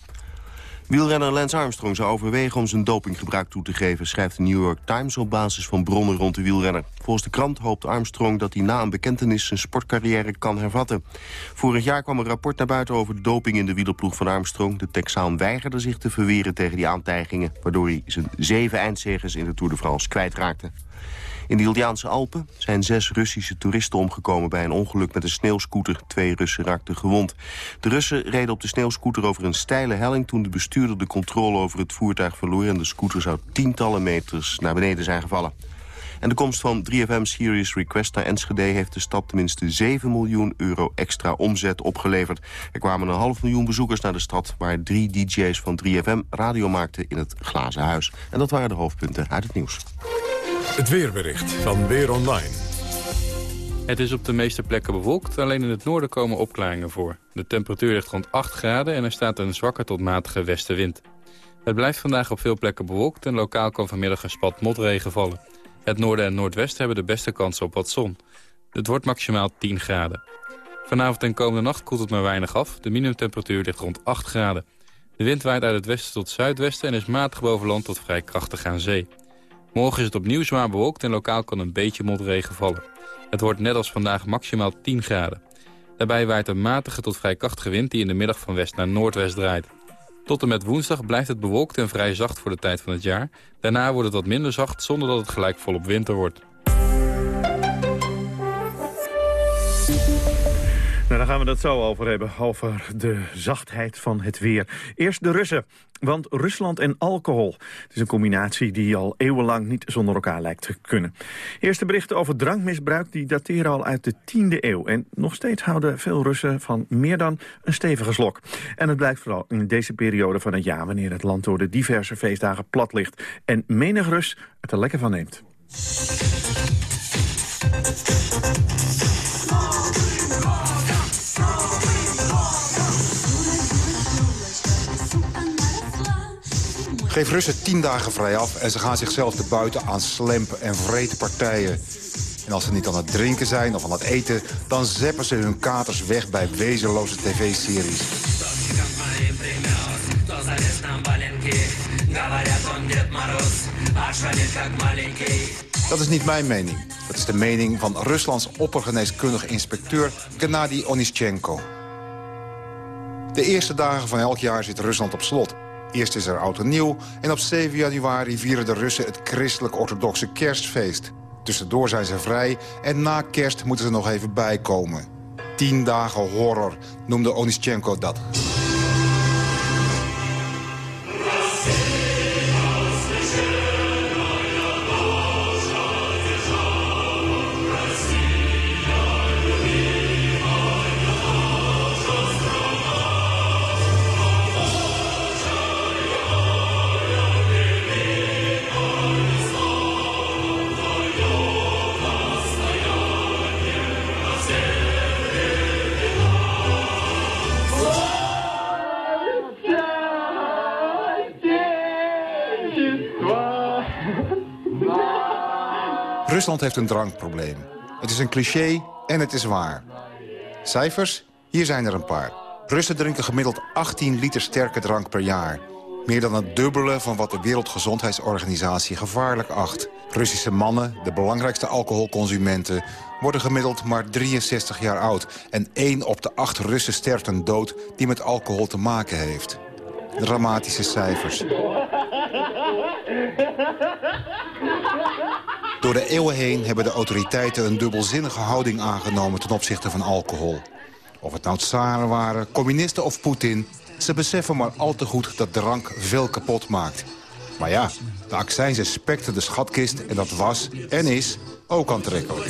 Wielrenner Lance Armstrong zou overwegen om zijn dopinggebruik toe te geven... schrijft de New York Times op basis van bronnen rond de wielrenner. Volgens de krant hoopt Armstrong dat hij na een bekentenis... zijn sportcarrière kan hervatten. Vorig jaar kwam een rapport naar buiten over doping in de wielerploeg van Armstrong. De Texaan weigerde zich te verweren tegen die aantijgingen... waardoor hij zijn zeven eindzegers in de Tour de France kwijtraakte. In de Juliaanse Alpen zijn zes Russische toeristen omgekomen bij een ongeluk met een sneeuwscooter. Twee Russen raakten gewond. De Russen reden op de sneeuwscooter over een steile helling toen de bestuurder de controle over het voertuig verloor en de scooter zou tientallen meters naar beneden zijn gevallen. En de komst van 3FM Serious Request naar Enschede... heeft de stad tenminste 7 miljoen euro extra omzet opgeleverd. Er kwamen een half miljoen bezoekers naar de stad... waar drie dj's van 3FM radio maakten in het Glazen Huis. En dat waren de hoofdpunten uit het nieuws. Het weerbericht van Weer Online. Het is op de meeste plekken bewolkt, alleen in het noorden komen opklaringen voor. De temperatuur ligt rond 8 graden en er staat een zwakke tot matige westenwind. Het blijft vandaag op veel plekken bewolkt en lokaal kan vanmiddag een spat motregen vallen. Het noorden en noordwest hebben de beste kans op wat zon. Het wordt maximaal 10 graden. Vanavond en komende nacht koelt het maar weinig af. De minimumtemperatuur ligt rond 8 graden. De wind waait uit het westen tot zuidwesten en is matig boven land tot vrij krachtig aan zee. Morgen is het opnieuw zwaar bewolkt en lokaal kan een beetje motregen vallen. Het wordt net als vandaag maximaal 10 graden. Daarbij waait een matige tot vrij krachtige wind die in de middag van west naar noordwest draait. Tot en met woensdag blijft het bewolkt en vrij zacht voor de tijd van het jaar. Daarna wordt het wat minder zacht zonder dat het gelijk volop winter wordt. Gaan we het zo over hebben, over de zachtheid van het weer. Eerst de Russen, want Rusland en alcohol. Het is een combinatie die al eeuwenlang niet zonder elkaar lijkt te kunnen. Eerste berichten over drankmisbruik die dateren al uit de 10e eeuw. En nog steeds houden veel Russen van meer dan een stevige slok. En het blijkt vooral in deze periode van het jaar... wanneer het land door de diverse feestdagen plat ligt. En menig Rus het er lekker van neemt. Geef Russen tien dagen vrij af en ze gaan zichzelf te buiten aan slemp en vrete partijen. En als ze niet aan het drinken zijn of aan het eten... dan zeppen ze hun katers weg bij wezenloze tv-series. Dat is niet mijn mening. Dat is de mening van Ruslands oppergeneeskundig inspecteur Gennady Onischenko. De eerste dagen van elk jaar zit Rusland op slot. Eerst is er oud en nieuw en op 7 januari vieren de Russen het christelijk-orthodoxe kerstfeest. Tussendoor zijn ze vrij en na kerst moeten ze nog even bijkomen. Tien dagen horror noemde Onischenko dat. Heeft een drankprobleem. Het is een cliché en het is waar. Cijfers? Hier zijn er een paar. Russen drinken gemiddeld 18 liter sterke drank per jaar. Meer dan het dubbele van wat de Wereldgezondheidsorganisatie gevaarlijk acht. Russische mannen, de belangrijkste alcoholconsumenten... worden gemiddeld maar 63 jaar oud. En 1 op de 8 Russen sterft een dood die met alcohol te maken heeft. Dramatische cijfers. Door de eeuwen heen hebben de autoriteiten een dubbelzinnige houding aangenomen ten opzichte van alcohol. Of het nou tsaren waren, communisten of Poetin... ze beseffen maar al te goed dat drank veel kapot maakt. Maar ja, de accijns inspecten de schatkist en dat was en is ook aantrekkelijk.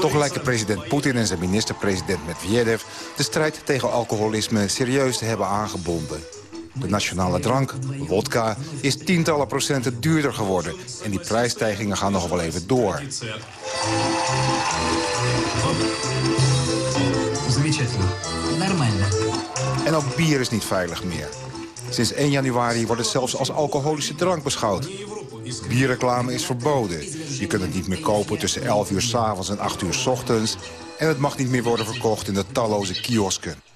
Toch lijken president Poetin en zijn minister-president Medvedev... de strijd tegen alcoholisme serieus te hebben aangebonden. De nationale drank, vodka, is tientallen procenten duurder geworden. En die prijsstijgingen gaan nog wel even door. En ook bier is niet veilig meer. Sinds 1 januari wordt het zelfs als alcoholische drank beschouwd. Bierreclame is verboden. Je kunt het niet meer kopen tussen 11 uur s avonds en 8 uur s ochtends. En het mag niet meer worden verkocht in de talloze kiosken.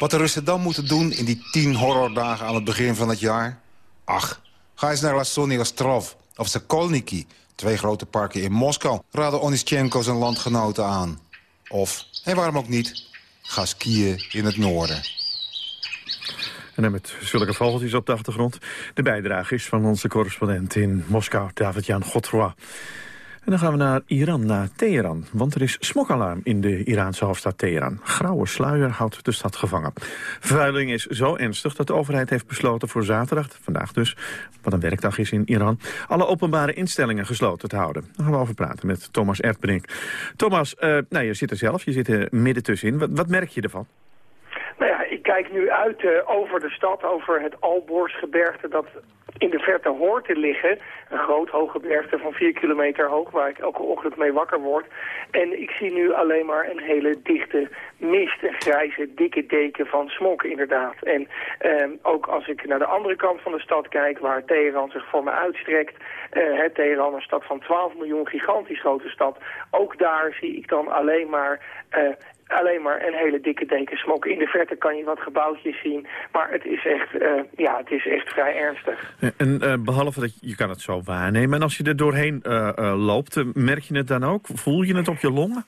Wat de Russen dan moeten doen in die tien horrordagen aan het begin van het jaar? Ach, ga eens naar Lasony Ostrov of Sokolniki, twee grote parken in Moskou, raden Onischenko zijn landgenoten aan. Of, en waarom ook niet, ga skiën in het noorden. En dan met zulke vogeltjes op de achtergrond. De bijdrage is van onze correspondent in Moskou, David-Jan Godfroy. En dan gaan we naar Iran, naar Teheran. Want er is smokalarm in de Iraanse hoofdstad Teheran. Grauwe sluier houdt de stad gevangen. Vervuiling is zo ernstig dat de overheid heeft besloten voor zaterdag, vandaag dus, wat een werkdag is in Iran, alle openbare instellingen gesloten te houden. Daar gaan we over praten met Thomas Erdbrink. Thomas, uh, je zit er zelf, je zit er midden tussenin. Wat, wat merk je ervan? Nou ja, ik kijk nu uit uh, over de stad, over het Alborsgebergte dat in de verte hoort te liggen. Een groot hooggebergte van 4 kilometer hoog waar ik elke ochtend mee wakker word. En ik zie nu alleen maar een hele dichte mist, een grijze dikke deken van smok inderdaad. En eh, ook als ik naar de andere kant van de stad kijk waar Teheran zich voor me uitstrekt. Uh, Teheran, een stad van 12 miljoen, gigantisch grote stad. Ook daar zie ik dan alleen maar uh, alleen maar een hele dikke deken smok. In de verte kan je wat gebouwtjes zien, maar het is echt, uh, ja, het is echt vrij ernstig. En uh, behalve dat je kan het zo waarnemen, en als je er doorheen uh, loopt, merk je het dan ook? Voel je het op je longen?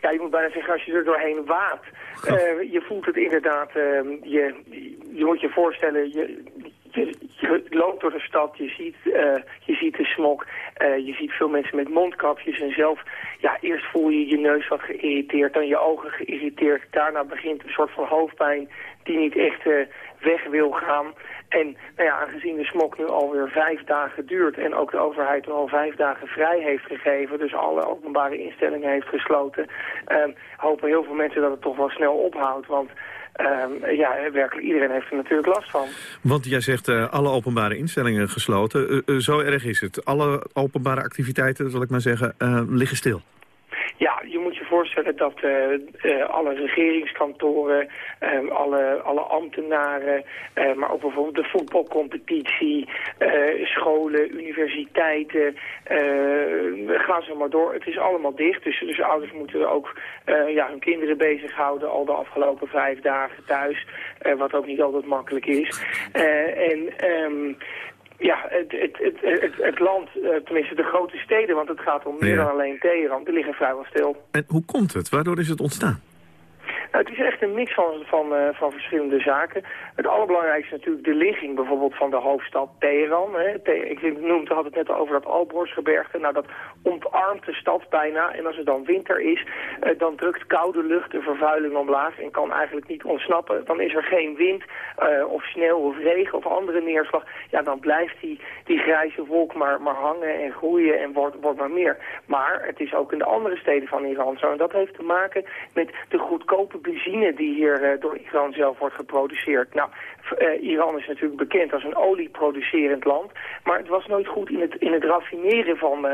Ja, je moet bijna zeggen, als je er doorheen waat. Uh, je voelt het inderdaad, je, je moet je voorstellen, je, je, loopt door de stad, je ziet, uh, je ziet de smok, uh, je ziet veel mensen met mondkapjes en zelf, ja, eerst voel je je neus wat geïrriteerd, dan je ogen geïrriteerd, daarna begint een soort van hoofdpijn die niet echt uh, weg wil gaan. En nou ja, aangezien de smok nu alweer vijf dagen duurt en ook de overheid al vijf dagen vrij heeft gegeven, dus alle openbare instellingen heeft gesloten, hopen heel veel mensen dat het toch wel snel ophoudt, want Um, ja, werkelijk iedereen heeft er natuurlijk last van. Want jij zegt uh, alle openbare instellingen gesloten. Uh, uh, zo erg is het. Alle openbare activiteiten, zal ik maar zeggen, liggen stil. Ja, je moet je voorstellen dat uh, uh, alle regeringskantoren, um, alle, alle ambtenaren, uh, maar ook bijvoorbeeld de voetbalcompetitie, scholen, universiteiten, gaan ze maar door. Het is allemaal dicht, dus, dus ouders moeten ook ja, hun kinderen bezighouden al de afgelopen vijf dagen thuis, wat ook niet altijd makkelijk is. en... Um, ja, het, het, het, het, land, tenminste de grote steden, want het gaat om meer dan alleen Teheran, die liggen vrijwel stil. En hoe komt het? Waardoor is het ontstaan? Nou, het is echt een mix van, van, uh, van verschillende zaken. Het allerbelangrijkste is natuurlijk de ligging bijvoorbeeld van de hoofdstad Teheran. Hè. Ik noemde, had het net over dat Alborsgebergte. Nou, dat ontarmt de stad bijna. En als het dan winter is, uh, dan drukt koude lucht de vervuiling omlaag en kan eigenlijk niet ontsnappen. Dan is er geen wind uh, of sneeuw of regen of andere neerslag. Ja, dan blijft die, die grijze wolk maar, maar hangen en groeien en wordt, wordt maar meer. Maar het is ook in de andere steden van Iran zo. En dat heeft te maken met de goedkope benzine die hier uh, door Iran zelf wordt geproduceerd. Nou, uh, Iran is natuurlijk bekend als een olieproducerend land. Maar het was nooit goed in het, in het raffineren van, uh,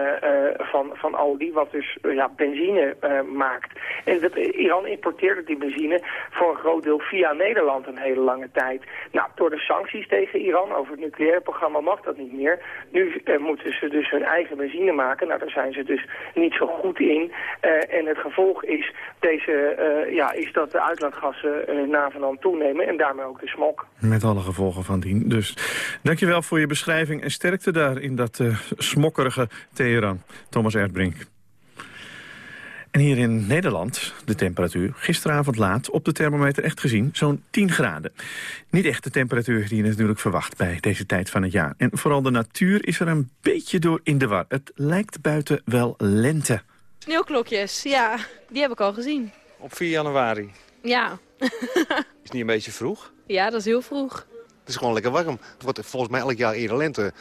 van, van olie, wat dus ja, benzine maakt. En dat, Iran importeerde die benzine voor een groot deel via Nederland een hele lange tijd. Nou, door de sancties tegen Iran over het nucleaire programma mag dat niet meer. Nu moeten ze dus hun eigen benzine maken. Nou, daar zijn ze dus niet zo goed in. en het gevolg is, deze, ja, is dat de uitlaatgassen na van toenemen en daarmee ook de smok. Met alle gevolgen van dien. Dus dankjewel voor je beschrijving en sterkte daar in dat uh, smokkerige Teheran. Thomas Erdbrink. En hier in Nederland, de temperatuur, gisteravond laat op de thermometer echt gezien, zo'n 10 graden. Niet echt de temperatuur die je natuurlijk verwacht bij deze tijd van het jaar. En vooral de natuur is er een beetje door in de war. Het lijkt buiten wel lente. Sneeuwklokjes, ja, die heb ik al gezien. Op 4 januari? Ja. is niet een beetje vroeg? Ja, dat is heel vroeg. Het is gewoon lekker warm. Het wordt volgens mij elk jaar eerder lente. Maar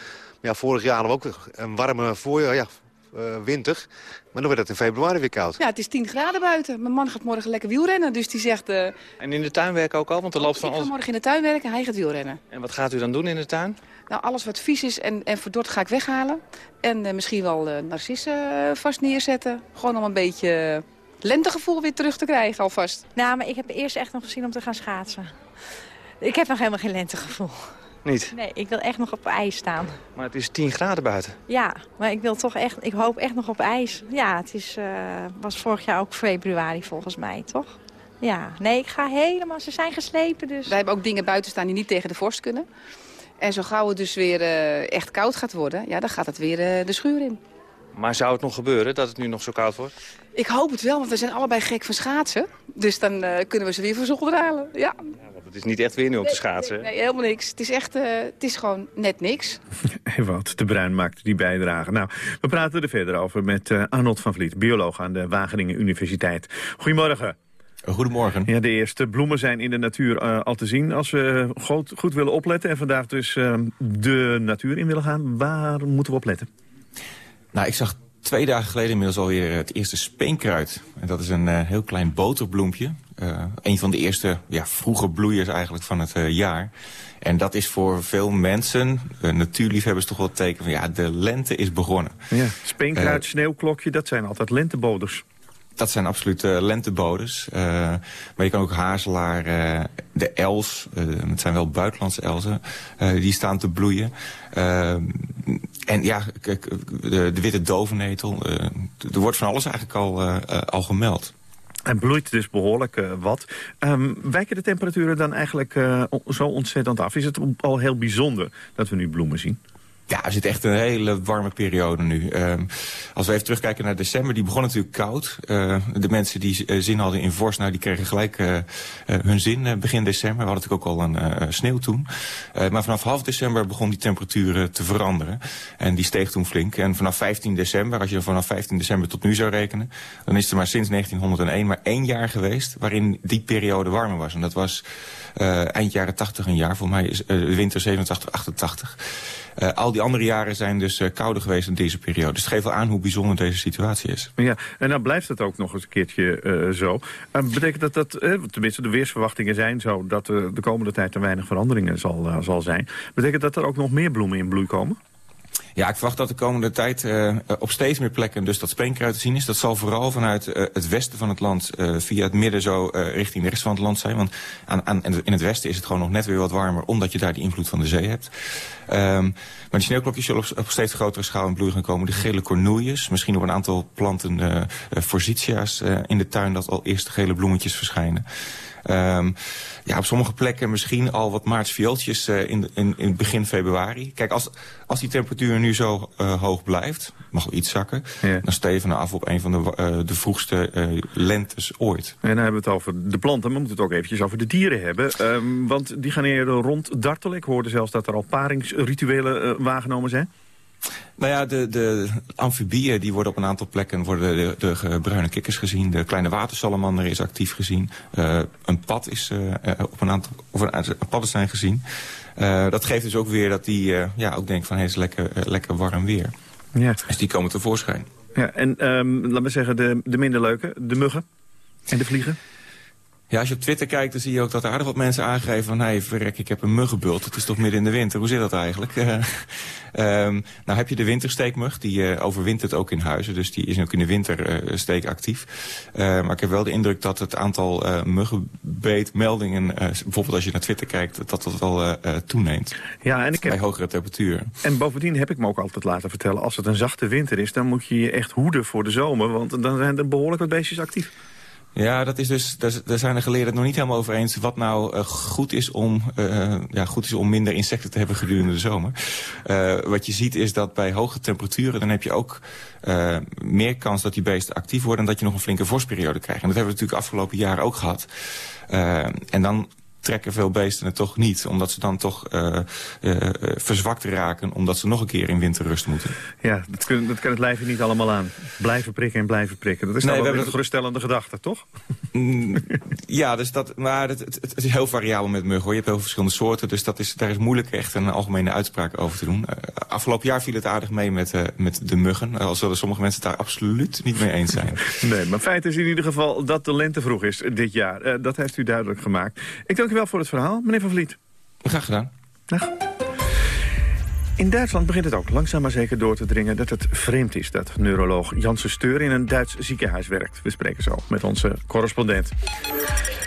ja, vorig jaar hadden we ook een warme voorjaar, ja, uh, winter. Maar dan wordt het in februari weer koud. Ja, het is 10 graden buiten. Mijn man gaat morgen lekker wielrennen, dus die zegt... Uh... En in de tuin werken ook al? Want er loopt van ik ga morgen in de tuin werken, hij gaat wielrennen. En wat gaat u dan doen in de tuin? Nou, alles wat vies is en, en verdord ga ik weghalen. En uh, misschien wel uh, narcissen vast neerzetten. Gewoon om een beetje lentegevoel weer terug te krijgen alvast. Nou, maar ik heb eerst echt nog gezien om te gaan schaatsen. Ik heb nog helemaal geen lentegevoel. Niet? Nee, ik wil echt nog op ijs staan. Maar het is 10 graden buiten. Ja, maar ik wil toch echt, ik hoop echt nog op ijs. Ja, het is, uh, was vorig jaar ook februari volgens mij, toch? Ja, nee, ik ga helemaal, ze zijn geslepen dus. Wij hebben ook dingen buiten staan die niet tegen de vorst kunnen. En zo gauw het dus weer uh, echt koud gaat worden, ja, dan gaat het weer uh, de schuur in. Maar zou het nog gebeuren dat het nu nog zo koud wordt? Ik hoop het wel, want we zijn allebei gek van schaatsen. Dus dan uh, kunnen we ze weer zolder halen. Ja. ja want het is niet echt weer nu om te schaatsen. Nee, nee, helemaal niks. Het is echt, uh, het is gewoon net niks. Ewout de Bruin maakt die bijdrage. Nou, we praten er verder over met uh, Arnold van Vliet, bioloog aan de Wageningen Universiteit. Goedemorgen. Goedemorgen. Ja, de eerste bloemen zijn in de natuur uh, al te zien. Als we goed, goed willen opletten en vandaag dus uh, de natuur in willen gaan... waar moeten we op letten? Nou, ik zag twee dagen geleden inmiddels alweer het eerste speenkruid. En dat is een uh, heel klein boterbloempje. Uh, een van de eerste ja, vroege bloeiers eigenlijk van het uh, jaar. En dat is voor veel mensen, natuurliefhebbers toch wel het teken van... ja, de lente is begonnen. Ja, speenkruid, sneeuwklokje, dat zijn altijd lenteboders. Dat zijn absoluut uh, lentebodes. Uh, maar je kan ook hazelaar, uh, de els, het zijn wel buitenlandse elzen, die staan te bloeien. En ja, kijk, de, de witte dovennetel, er wordt van alles eigenlijk al, al gemeld. En bloeit dus behoorlijk wat. Um, wijken de temperaturen dan eigenlijk zo ontzettend af? Is het al heel bijzonder dat we nu bloemen zien? Ja, er zit echt een hele warme periode nu. Uh, als we even terugkijken naar december, die begon natuurlijk koud. Uh, de mensen die uh, zin hadden in vorst, nou, die kregen gelijk hun zin begin december. We hadden natuurlijk ook al een sneeuw toen. maar vanaf half december begon die temperatuur te veranderen. En die steeg toen flink. En vanaf 15 december, als je vanaf 15 december tot nu zou rekenen... dan is er maar sinds 1901 maar één jaar geweest waarin die periode warmer was. En dat was eind jaren 80 een jaar. Voor mij is winter 87, 88. Uh, al die andere jaren zijn dus uh, kouder geweest in deze periode. Dus het geeft wel aan hoe bijzonder deze situatie is. Ja, en dan blijft het ook nog eens een keertje uh, zo. betekent dat dat, tenminste de weersverwachtingen zijn zo... dat de komende tijd er weinig veranderingen zal, zal zijn. Betekent dat er ook nog meer bloemen in bloei komen? Ja, ik verwacht dat de komende tijd uh, op steeds meer plekken dus dat speenkruid te zien is. Dat zal vooral vanuit uh, het westen van het land via het midden zo richting de rest van het land zijn. Want aan, aan, in het westen is het gewoon nog net weer wat warmer, omdat je daar die invloed van de zee hebt. Um, maar die sneeuwklokjes zullen op, steeds grotere schaal in bloei gaan komen. De gele cornoeiers, misschien op een aantal planten forsythia's in de tuin... dat al eerste gele bloemetjes verschijnen. Um, ja, op sommige plekken misschien al wat maartsviooltjes in, in, in begin februari. Kijk, als, als die temperatuur nu zo uh, hoog blijft, mag wel iets zakken... Ja. dan steven we af op een van de, uh, de vroegste uh, lentes ooit. En dan hebben we het over de planten, maar we moeten het ook eventjes over de dieren hebben. Um, want die gaan eerder rond dartelen. Ik hoorde zelfs dat er al paringsrituelen waargenomen zijn. Nou ja, de, de amfibieën die worden op een aantal plekken worden de, de bruine kikkers gezien. De kleine watersalamander is actief gezien. Uh, een pad is uh, op een aantal of een, een padden zijn gezien. Uh, dat geeft dus ook weer dat die ja, ook denken van hey, het is lekker, lekker warm weer. Ja. Dus die komen tevoorschijn. Ja, en um, laat me zeggen, de, de minder leuke, de muggen en de vliegen? Ja, als je op Twitter kijkt, dan zie je ook dat er aardig wat mensen aangeven van... hé, verrek, ik heb een muggenbult. Het is toch midden in de winter. Hoe zit dat eigenlijk? um, nou heb je de wintersteekmug. Die uh, overwintert ook in huizen. Dus die is ook in de wintersteek uh, actief. Uh, maar ik heb wel de indruk dat het aantal muggenbeetmeldingen... Bijvoorbeeld als je naar Twitter kijkt, dat dat wel toeneemt. Ja, en ik heb... Bij hogere temperaturen. En bovendien heb ik me ook altijd laten vertellen... als het een zachte winter is, dan moet je je echt hoeden voor de zomer. Want dan zijn er behoorlijk wat beestjes actief. Ja, dat is dus, daar zijn de geleerden het nog niet helemaal over eens... wat nou uh, goed, is om, uh, ja, goed is om minder insecten te hebben gedurende de zomer. Uh, wat je ziet is dat bij hoge temperaturen... dan heb je ook meer kans dat die beesten actief worden... en dat je nog een flinke vorstperiode krijgt. En dat hebben we natuurlijk afgelopen jaren ook gehad. en dan trekken veel beesten het toch niet. Omdat ze dan toch uh, uh, verzwakt raken. Omdat ze nog een keer in winterrust moeten. Ja, dat, kun, dat kan het lijf niet allemaal aan. Blijven prikken en blijven prikken. Dat is nee, wel een geruststellende gedachte, toch? Mm, ja, dus dat, maar het, het, het, is heel variabel met muggen. Hoor. Je hebt heel veel verschillende soorten. Dus dat is, daar is moeilijk echt een algemene uitspraak over te doen. Uh, afgelopen jaar viel het aardig mee met, uh, met de muggen. Al zullen sommige mensen het daar absoluut niet mee eens zijn. nee, maar feit is in ieder geval dat de lente vroeg is dit jaar. Uh, dat heeft u duidelijk gemaakt. Ik dank u wel voor het verhaal, meneer Van Vliet. Graag gedaan. Dag. In Duitsland begint het ook langzaam maar zeker door te dringen dat het vreemd is dat neuroloog Janssen Steur in een Duits ziekenhuis werkt. We spreken zo met onze correspondent.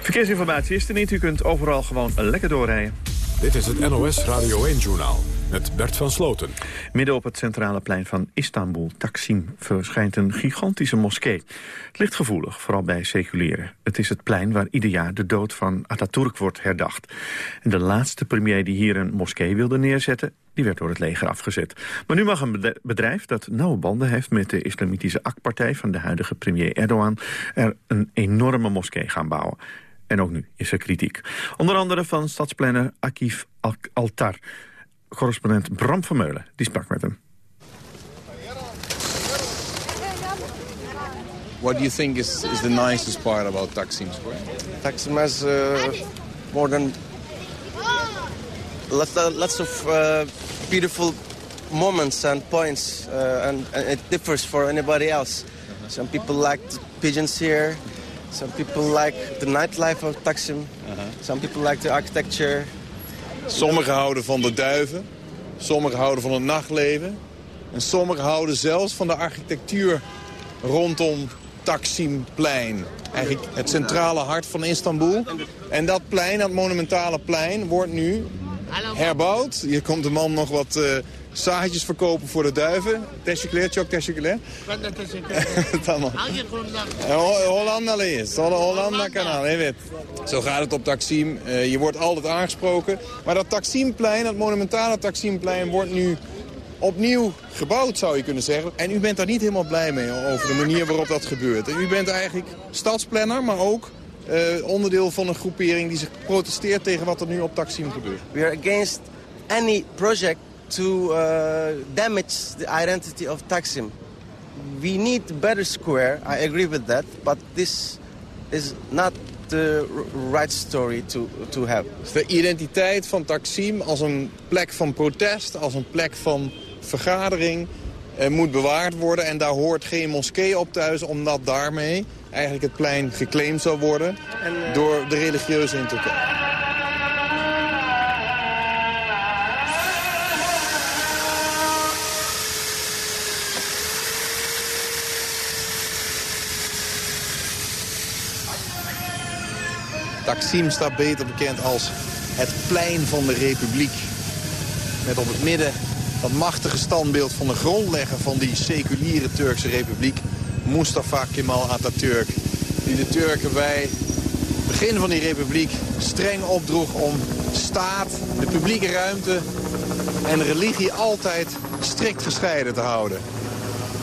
Verkeersinformatie is er niet. U kunt overal gewoon lekker doorrijden. Dit is het NOS Radio 1-journaal met Bert van Sloten. Midden op het centrale plein van Istanbul, Taksim, verschijnt een gigantische moskee. Het ligt gevoelig, vooral bij seculieren. Het is het plein waar ieder jaar de dood van Atatürk wordt herdacht. De laatste premier die hier een moskee wilde neerzetten... die werd door het leger afgezet. Maar nu mag een bedrijf dat nauwe banden heeft... met de islamitische AK-partij van de huidige premier Erdogan... er een enorme moskee gaan bouwen. En ook nu is er kritiek. Onder andere van stadsplanner Akif Altar. Correspondent Bram Vermeulen, die sprak met hem. What do you think is, is the nicest part about Taksim Square? Taksim has uh, more than lots, lots of uh, beautiful moments and points, uh, and, and, it differs for anybody else. Some people like the pigeons here. Some people like the nightlife of Taksim. -huh. Some people like the architecture. Sommigen houden van de duiven, sommigen houden van het nachtleven... en sommigen houden zelfs van de architectuur rondom Taksimplein. Eigenlijk het centrale hart van Istanbul. En dat plein, dat monumentale plein, wordt nu herbouwd. Hier komt de man nog wat uh, zaadjes verkopen voor de duiven. Teşekkürler, çok teşekkürler. Ben de teşekkür tamam. Kurumdan? Hollandalıyız. Hollanda kanaal, evet. Zo gaat het op Taksim. Uh, je wordt altijd aangesproken. Maar dat Taksimplein, dat monumentale Taksimplein, wordt nu opnieuw gebouwd, zou je kunnen zeggen. En u bent daar niet helemaal blij mee over de manier waarop dat gebeurt. En u bent eigenlijk stadsplanner, maar ook uh, onderdeel van een groepering die zich protesteert tegen wat er nu op Taksim gebeurt. We are against any project to uh, damage the identity of Taksim. We need better square, I agree with that, but this is not the right story to, to have. De identiteit van Taksim als een plek van protest, als een plek van vergadering eh, moet bewaard worden. En daar hoort geen moskee op thuis, omdat daarmee eigenlijk het plein geclaimd zou worden door de religieuze in Turkije. Taksim staat beter bekend als het plein van de republiek. Met op het midden dat machtige standbeeld van de grondlegger van die seculiere Turkse republiek, Mustafa Kemal Atatürk. Die de Turken bij het begin van die republiek streng opdroeg om staat, de publieke ruimte en religie altijd strikt gescheiden te houden.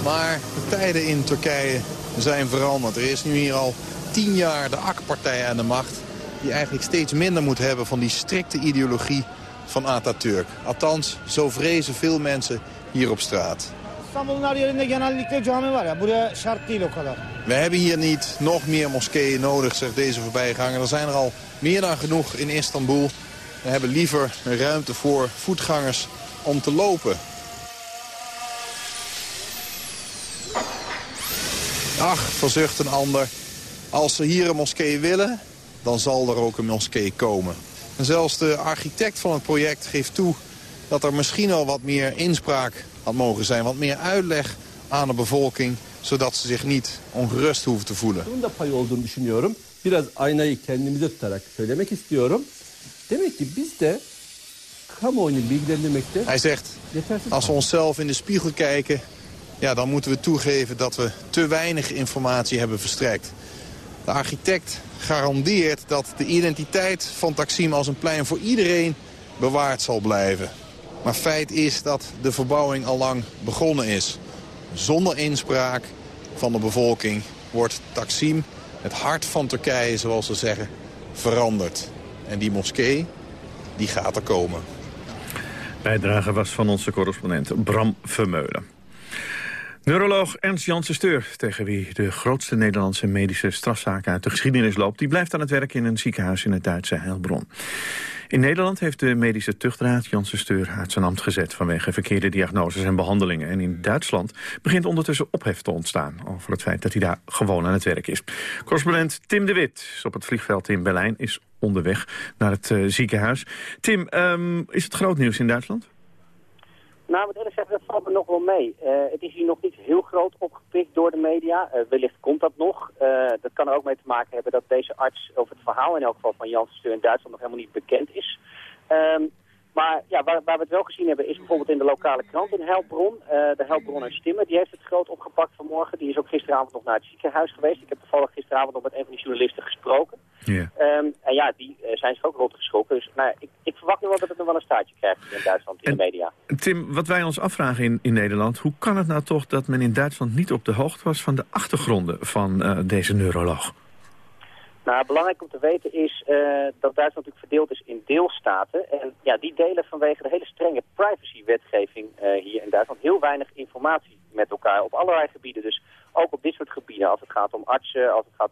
Maar de tijden in Turkije zijn veranderd. Er is nu hier al tien jaar de AK-partij aan de macht die eigenlijk steeds minder moet hebben van die strikte ideologie van Atatürk. Althans, zo vrezen veel mensen hier op straat. We hebben hier niet nog meer moskeeën nodig, zegt deze voorbijganger. Er zijn er al meer dan genoeg in Istanbul. We hebben liever een ruimte voor voetgangers om te lopen. Ach, verzucht een ander. Als ze hier een moskee willen, dan zal er ook een moskee komen. En zelfs de architect van het project geeft toe dat er misschien al wat meer inspraak had mogen zijn. Wat meer uitleg aan de bevolking, zodat ze zich niet ongerust hoeven te voelen. Bunun da payı olduğunu düşünüyorum. Biraz aynayı kendimize tutarak söylemek istiyorum. Demek ki biz de kamuoyunu bilgilendirmekte... Hij zegt, als we onszelf in de spiegel kijken... Ja, dan moeten we toegeven dat we te weinig informatie hebben verstrekt. De architect garandeert dat de identiteit van Taksim als een plein voor iedereen bewaard zal blijven. Maar feit is dat de verbouwing al lang begonnen is. Zonder inspraak van de bevolking wordt Taksim, het hart van Turkije zoals ze zeggen, veranderd. En die moskee, die gaat er komen. Bijdrage was van onze correspondent Bram Vermeulen. Neuroloog Ernst Janssen Steur, tegen wie de grootste Nederlandse medische strafzaak uit de geschiedenis loopt, die blijft aan het werk in een ziekenhuis in het Duitse Heilbronn. In Nederland heeft de medische tuchtraad Janssen Steur uit zijn ambt gezet vanwege verkeerde diagnoses en behandelingen. En in Duitsland begint ondertussen ophef te ontstaan over het feit dat hij daar gewoon aan het werk is. Correspondent Tim de Wit is op het vliegveld in Berlijn, is onderweg naar het uh, ziekenhuis. Tim, um, is het groot nieuws in Duitsland? Nou, moet eerlijk zeggen, dat valt me nog wel mee. Uh, het is hier nog niet heel groot opgepikt door de media. Uh, wellicht komt dat nog. Uh, dat kan er ook mee te maken hebben dat deze arts, of het verhaal in elk geval van Janssen Steur in Duitsland, nog helemaal niet bekend is. Um, maar ja, waar, waar, we het wel gezien hebben is bijvoorbeeld in de lokale krant in Helbron. de Helbronner Stimmen, die heeft het groot opgepakt vanmorgen. Die is ook gisteravond nog naar het ziekenhuis geweest. Ik heb toevallig gisteravond nog met een van die journalisten gesproken. Yeah. Um, en ja, die zijn zich ook rotgeschrokken. Dus nou, ik, ik, verwacht nu wel dat het nog wel een staartje krijgt in Duitsland, in en, de media. Tim, wat wij ons afvragen in, in Nederland... hoe kan het nou toch dat men in Duitsland niet op de hoogte was... van de achtergronden van uh, deze neuroloog? Nou, belangrijk om te weten is uh, dat Duitsland natuurlijk verdeeld is in deelstaten. En ja, die delen vanwege de hele strenge privacywetgeving uh, hier in Duitsland heel weinig informatie met elkaar op allerlei gebieden. Dus ook op dit soort gebieden, als het gaat om artsen, als het gaat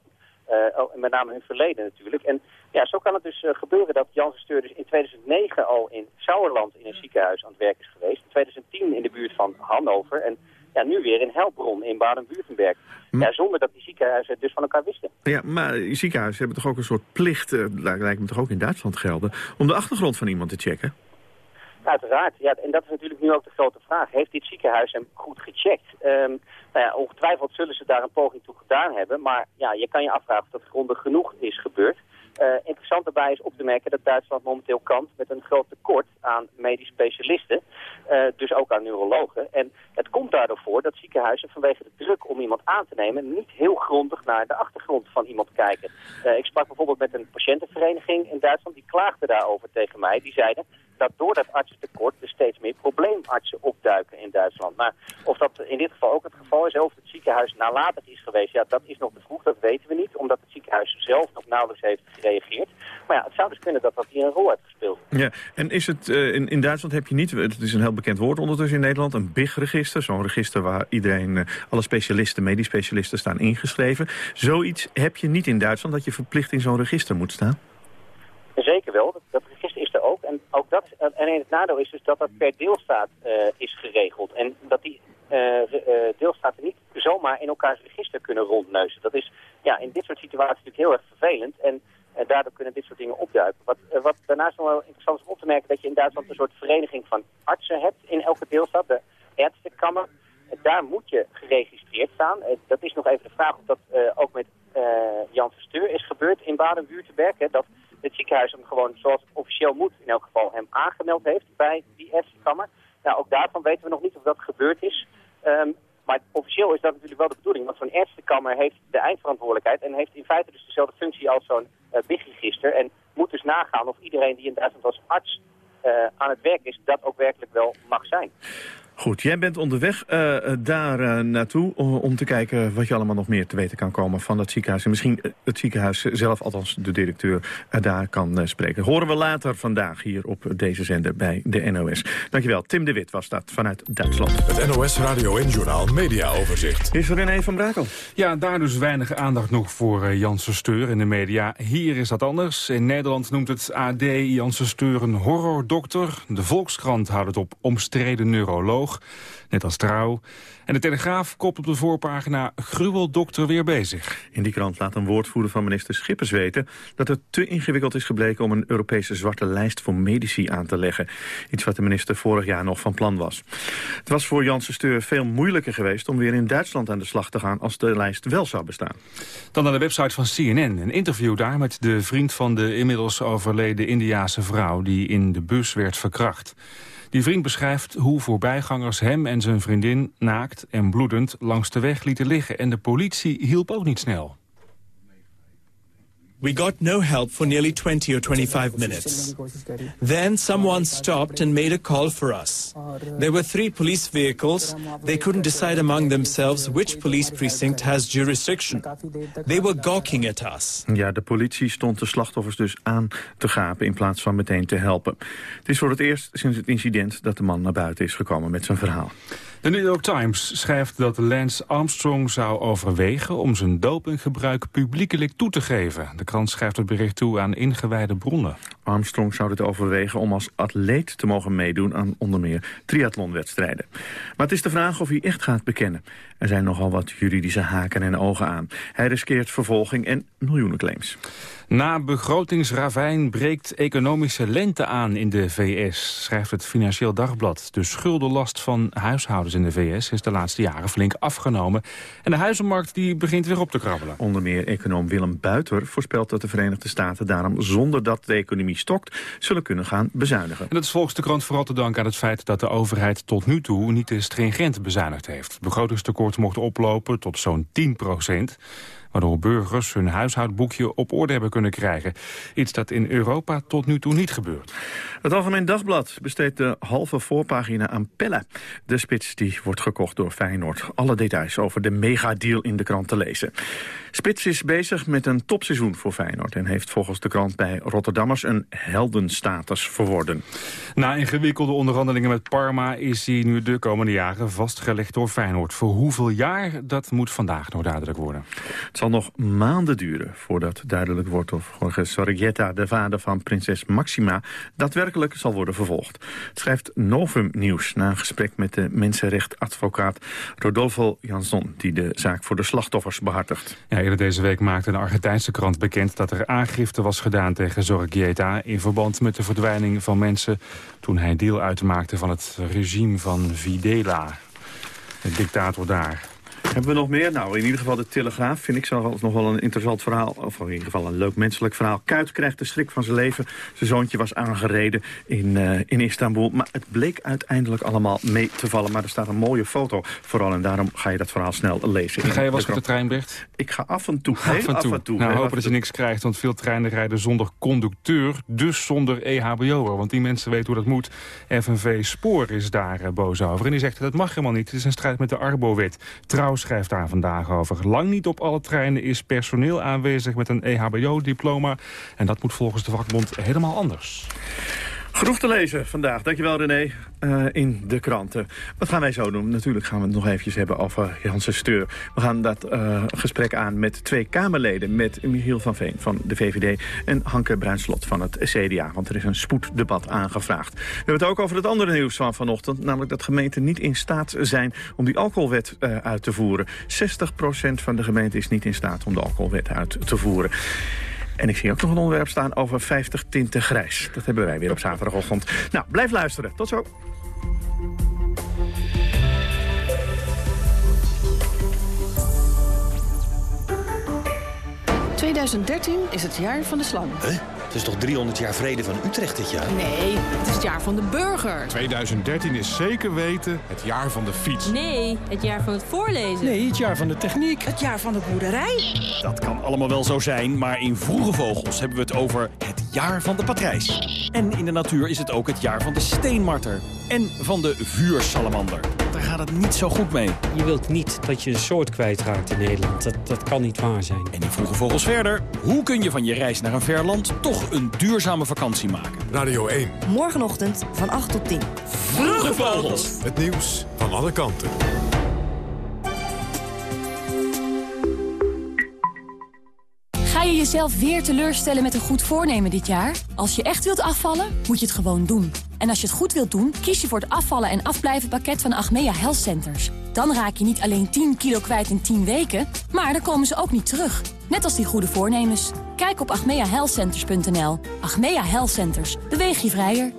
uh, met name hun verleden natuurlijk. En ja, zo kan het dus gebeuren dat Janssen Steur dus in 2009 al in Sauerland in een ziekenhuis aan het werk is geweest. In 2010 in de buurt van Hannover. En ja, nu weer in Helbron in Baden-Württemberg. Ja, zonder dat die ziekenhuizen dus van elkaar wisten. Ja, maar die ziekenhuizen hebben toch ook een soort plicht, uh, lijkt me toch ook in Duitsland gelden, om de achtergrond van iemand te checken? Uiteraard, ja, en dat is natuurlijk nu ook de grote vraag. Heeft dit ziekenhuis hem goed gecheckt? Um, nou ja, ongetwijfeld zullen ze daar een poging toe gedaan hebben. Maar ja, je kan je afvragen of dat grondig genoeg is gebeurd. Uh, interessant daarbij is op te merken dat Duitsland momenteel kampt met een groot tekort aan medisch specialisten. Uh, dus ook aan neurologen. En het komt daardoor voor dat ziekenhuizen vanwege de druk om iemand aan te nemen... niet heel grondig naar de achtergrond van iemand kijken. Uh, ik sprak bijvoorbeeld met een patiëntenvereniging in Duitsland. Die klaagde daarover tegen mij. Die zeiden dat door dat artsentekort er steeds meer probleemartsen opduiken in Duitsland. Maar of dat in dit geval ook het geval is, of het ziekenhuis nalatig is geweest, ja, dat is nog te vroeg, dat weten we niet, omdat het ziekenhuis zelf nog nauwelijks heeft gereageerd. Maar ja, het zou dus kunnen dat dat hier een rol heeft gespeeld. Ja, en is het, uh, in, in Duitsland heb je niet, het is een heel bekend woord ondertussen in Nederland, een BIG-register, zo'n register waar iedereen, uh, alle specialisten, medisch specialisten staan ingeschreven. Zoiets heb je niet in Duitsland, dat je verplicht in zo'n register moet staan? Zeker wel, dat, dat ook. En ook dat, en het nadeel is dus dat dat per deelstaat uh, is geregeld. En dat die uh, uh, deelstaten niet zomaar in elkaars register kunnen rondneuzen. Dat is ja, in dit soort situaties natuurlijk heel erg vervelend. En daardoor kunnen dit soort dingen opduiken. Wat, wat daarnaast nog wel interessant is om op te merken... dat je in Duitsland een soort vereniging van artsen hebt in elke deelstaat. De Ärztekammer. Daar moet je geregistreerd staan. dat is nog even de vraag of dat ook met Jan Versteur is gebeurd in Baden-Württemberg. Dat het ziekenhuis hem gewoon, zoals het officieel moet, in elk geval hem aangemeld heeft bij die Ärztekammer. Nou, ook daarvan weten we nog niet of dat gebeurd is. Um, maar officieel is dat natuurlijk wel de bedoeling, want zo'n Ärztekammer heeft de eindverantwoordelijkheid en heeft in feite dus dezelfde functie als zo'n uh, BIG-register. En moet dus nagaan of iedereen die in Duitsland als arts aan het werk is, dat ook werkelijk wel mag zijn. Goed, jij bent onderweg uh, daar uh, naartoe om te kijken wat je allemaal nog meer te weten kan komen van dat ziekenhuis. En misschien het ziekenhuis zelf, althans de directeur, uh, daar kan spreken. Horen we later vandaag hier op deze zender bij de NOS. Dankjewel, Tim de Wit was dat vanuit Duitsland. Het NOS Radio en Journaal Media Overzicht. Is er René van Brakel? Ja, daar dus weinig aandacht nog voor Janssen Steur in de media. Hier is dat anders. In Nederland noemt het AD Janssen Steur een horrordokter. De Volkskrant houdt het op omstreden neuroloog. Net als trouw. En de Telegraaf kopt op de voorpagina gruweldokter weer bezig. In die krant laat een woordvoerder van minister Schippers weten... dat het te ingewikkeld is gebleken om een Europese zwarte lijst voor medici aan te leggen. Iets wat de minister vorig jaar nog van plan was. Het was voor Janssen Steur veel moeilijker geweest om weer in Duitsland aan de slag te gaan... als de lijst wel zou bestaan. Dan naar de website van CNN. Een interview daar met de vriend van de inmiddels overleden Indiase vrouw... die in de bus werd verkracht. Die vriend beschrijft hoe voorbijgangers hem en zijn vriendin naakt en bloedend langs de weg lieten liggen. En de politie hielp ook niet snel. We got no help for nearly 20 or 25 minutes. Then someone stopped and made a call for us. There were three police vehicles. They couldn't decide among themselves which police precinct has jurisdiction. They were gawking at us. Ja, de politie stond de slachtoffers dus aan te gapen in plaats van meteen te helpen. Het is voor het eerst sinds het incident dat de man naar buiten is gekomen met zijn verhaal. De New York Times schrijft dat Lance Armstrong zou overwegen om zijn dopinggebruik publiekelijk toe te geven. De krant schrijft het bericht toe aan ingewijde bronnen. Armstrong zou dit overwegen om als atleet te mogen meedoen aan onder meer triathlonwedstrijden. Maar het is de vraag of hij echt gaat bekennen. Er zijn nogal wat juridische haken en ogen aan. Hij riskeert vervolging en miljoenen claims. Na begrotingsravijn breekt economische lente aan in de VS, schrijft het Financieel Dagblad. De schuldenlast van huishoudens in de VS is de laatste jaren flink afgenomen. En de huizenmarkt die begint weer op te krabbelen. Onder meer econoom Willem Buiter voorspelt dat de Verenigde Staten daarom zonder dat de economie stokt, zullen kunnen gaan bezuinigen. En dat is volgens de krant vooral te danken aan het feit dat de overheid tot nu toe niet te stringent bezuinigd heeft. Het begrotingstekort mocht oplopen tot zo'n 10 procent waardoor burgers hun huishoudboekje op orde hebben kunnen krijgen. Iets dat in Europa tot nu toe niet gebeurt. Het Algemeen Dagblad besteedt de halve voorpagina aan Pelle. De spits die wordt gekocht door Feyenoord. Alle details over de megadeal in de krant te lezen. Spits is bezig met een topseizoen voor Feyenoord... en heeft volgens de krant bij Rotterdammers een heldenstatus verworden. Na ingewikkelde onderhandelingen met Parma is hij nu de komende jaren vastgelegd door Feyenoord. Voor hoeveel jaar, dat moet vandaag nog duidelijk worden. Het zal nog maanden duren voordat duidelijk wordt of Jorge Sorrietta, de vader van prinses Maxima, daadwerkelijk zal worden vervolgd. Het schrijft Novum Nieuws na een gesprek met de mensenrechtadvocaat Rodolfo Jansson, die de zaak voor de slachtoffers behartigt. Eerder deze week maakte een Argentijnse krant bekend dat er aangifte was gedaan tegen Sorrietta in verband met de verdwijning van mensen toen hij deel uitmaakte van het regime van Videla, de dictator daar. Hebben we nog meer? Nou, in ieder geval de Telegraaf vind ik zelf nog wel een interessant verhaal. Of in ieder geval een leuk menselijk verhaal. Kuit krijgt de schrik van zijn leven. Zijn zoontje was aangereden in, uh, in Istanbul. Maar het bleek uiteindelijk allemaal mee te vallen. Maar er staat een mooie foto vooral. En daarom ga je dat verhaal snel lezen. Ga je wel eens met de trein, Bert? Ik ga af en toe. Af en toe. Af en toe. Nou, hopen dat je niks krijgt. Want veel treinen rijden zonder conducteur. Dus zonder EHBO'er. Want die mensen weten hoe dat moet. FNV Spoor is daar uh, boos over. En die zegt dat mag helemaal niet. Het is een strijd met de Arbo-wet. Trouw schrijft daar vandaag over. Lang niet op alle treinen is personeel aanwezig met een EHBO-diploma. En dat moet volgens de vakbond helemaal anders. Genoeg te lezen vandaag. Dankjewel René. Uh, in de kranten. Wat gaan wij zo doen? Natuurlijk gaan we het nog eventjes hebben over Janssen Steur. We gaan dat uh, gesprek aan met twee Kamerleden. Met Michiel van Veen van de VVD en Hanke Bruinslot van het CDA. Want er is een spoeddebat aangevraagd. We hebben het ook over het andere nieuws van vanochtend. Namelijk dat gemeenten niet in staat zijn om die alcoholwet uh, uit te voeren. 60% van de gemeenten is niet in staat om de alcoholwet uit te voeren. En ik zie ook nog een onderwerp staan over 50 tinten grijs. Dat hebben wij weer op zaterdagochtend. Nou, blijf luisteren. Tot zo. 2013 is het jaar van de slang. Huh? Het is toch 300 jaar vrede van Utrecht dit jaar? Nee, het is het jaar van de burger. 2013 is zeker weten het jaar van de fiets. Nee, het jaar van het voorlezen. Nee, het jaar van de techniek. Het jaar van de boerderij. Dat kan allemaal wel zo zijn, maar in Vroege Vogels hebben we het over het jaar van de patrijs. En in de natuur is het ook het jaar van de steenmarter. En van de vuursalamander. Gaat het niet zo goed mee. Je wilt niet dat je een soort kwijtraakt in Nederland. Dat, dat kan niet waar zijn. En in Vroege Vogels verder. Hoe kun je van je reis naar een ver land toch een duurzame vakantie maken? Radio 1. Morgenochtend van 8 tot 10. Vroege Vogels. Het nieuws van alle kanten. Ga je jezelf weer teleurstellen met een goed voornemen dit jaar? Als je echt wilt afvallen, moet je het gewoon doen. En als je het goed wilt doen, kies je voor het afvallen en afblijven pakket van Achmea Health Centers. Dan raak je niet alleen 10 kilo kwijt in 10 weken, maar dan komen ze ook niet terug. Net als die goede voornemens. Kijk op agmeahealthcenters.nl. Achmea Health Centers. Beweeg je vrijer.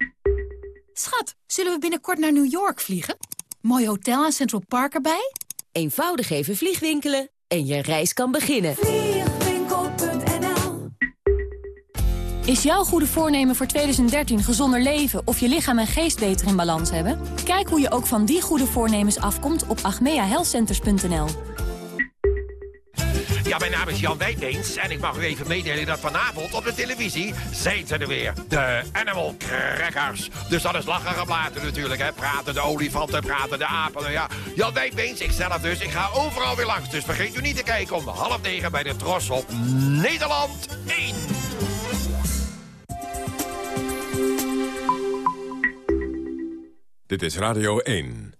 Schat, zullen we binnenkort naar New York vliegen? Mooi hotel en Central Park erbij? Eenvoudig even vliegwinkelen en je reis kan beginnen. Is jouw goede voornemen voor 2013 gezonder leven of je lichaam en geest beter in balans hebben? Kijk hoe je ook van die goede voornemens afkomt op agmeahealthcenters.nl. Ja, mijn naam is Jan Wijtbeens en ik mag u even meedelen dat vanavond op de televisie zijn ze er weer. De Animal Crackers. Dus dat is lachen geblaten natuurlijk, hè. Praten de olifanten, praten de apen. Nou ja, Jan ik zelf dus, ik ga overal weer langs. Dus vergeet u niet te kijken om half negen bij de Tros op Nederland 1. Dit is Radio 1.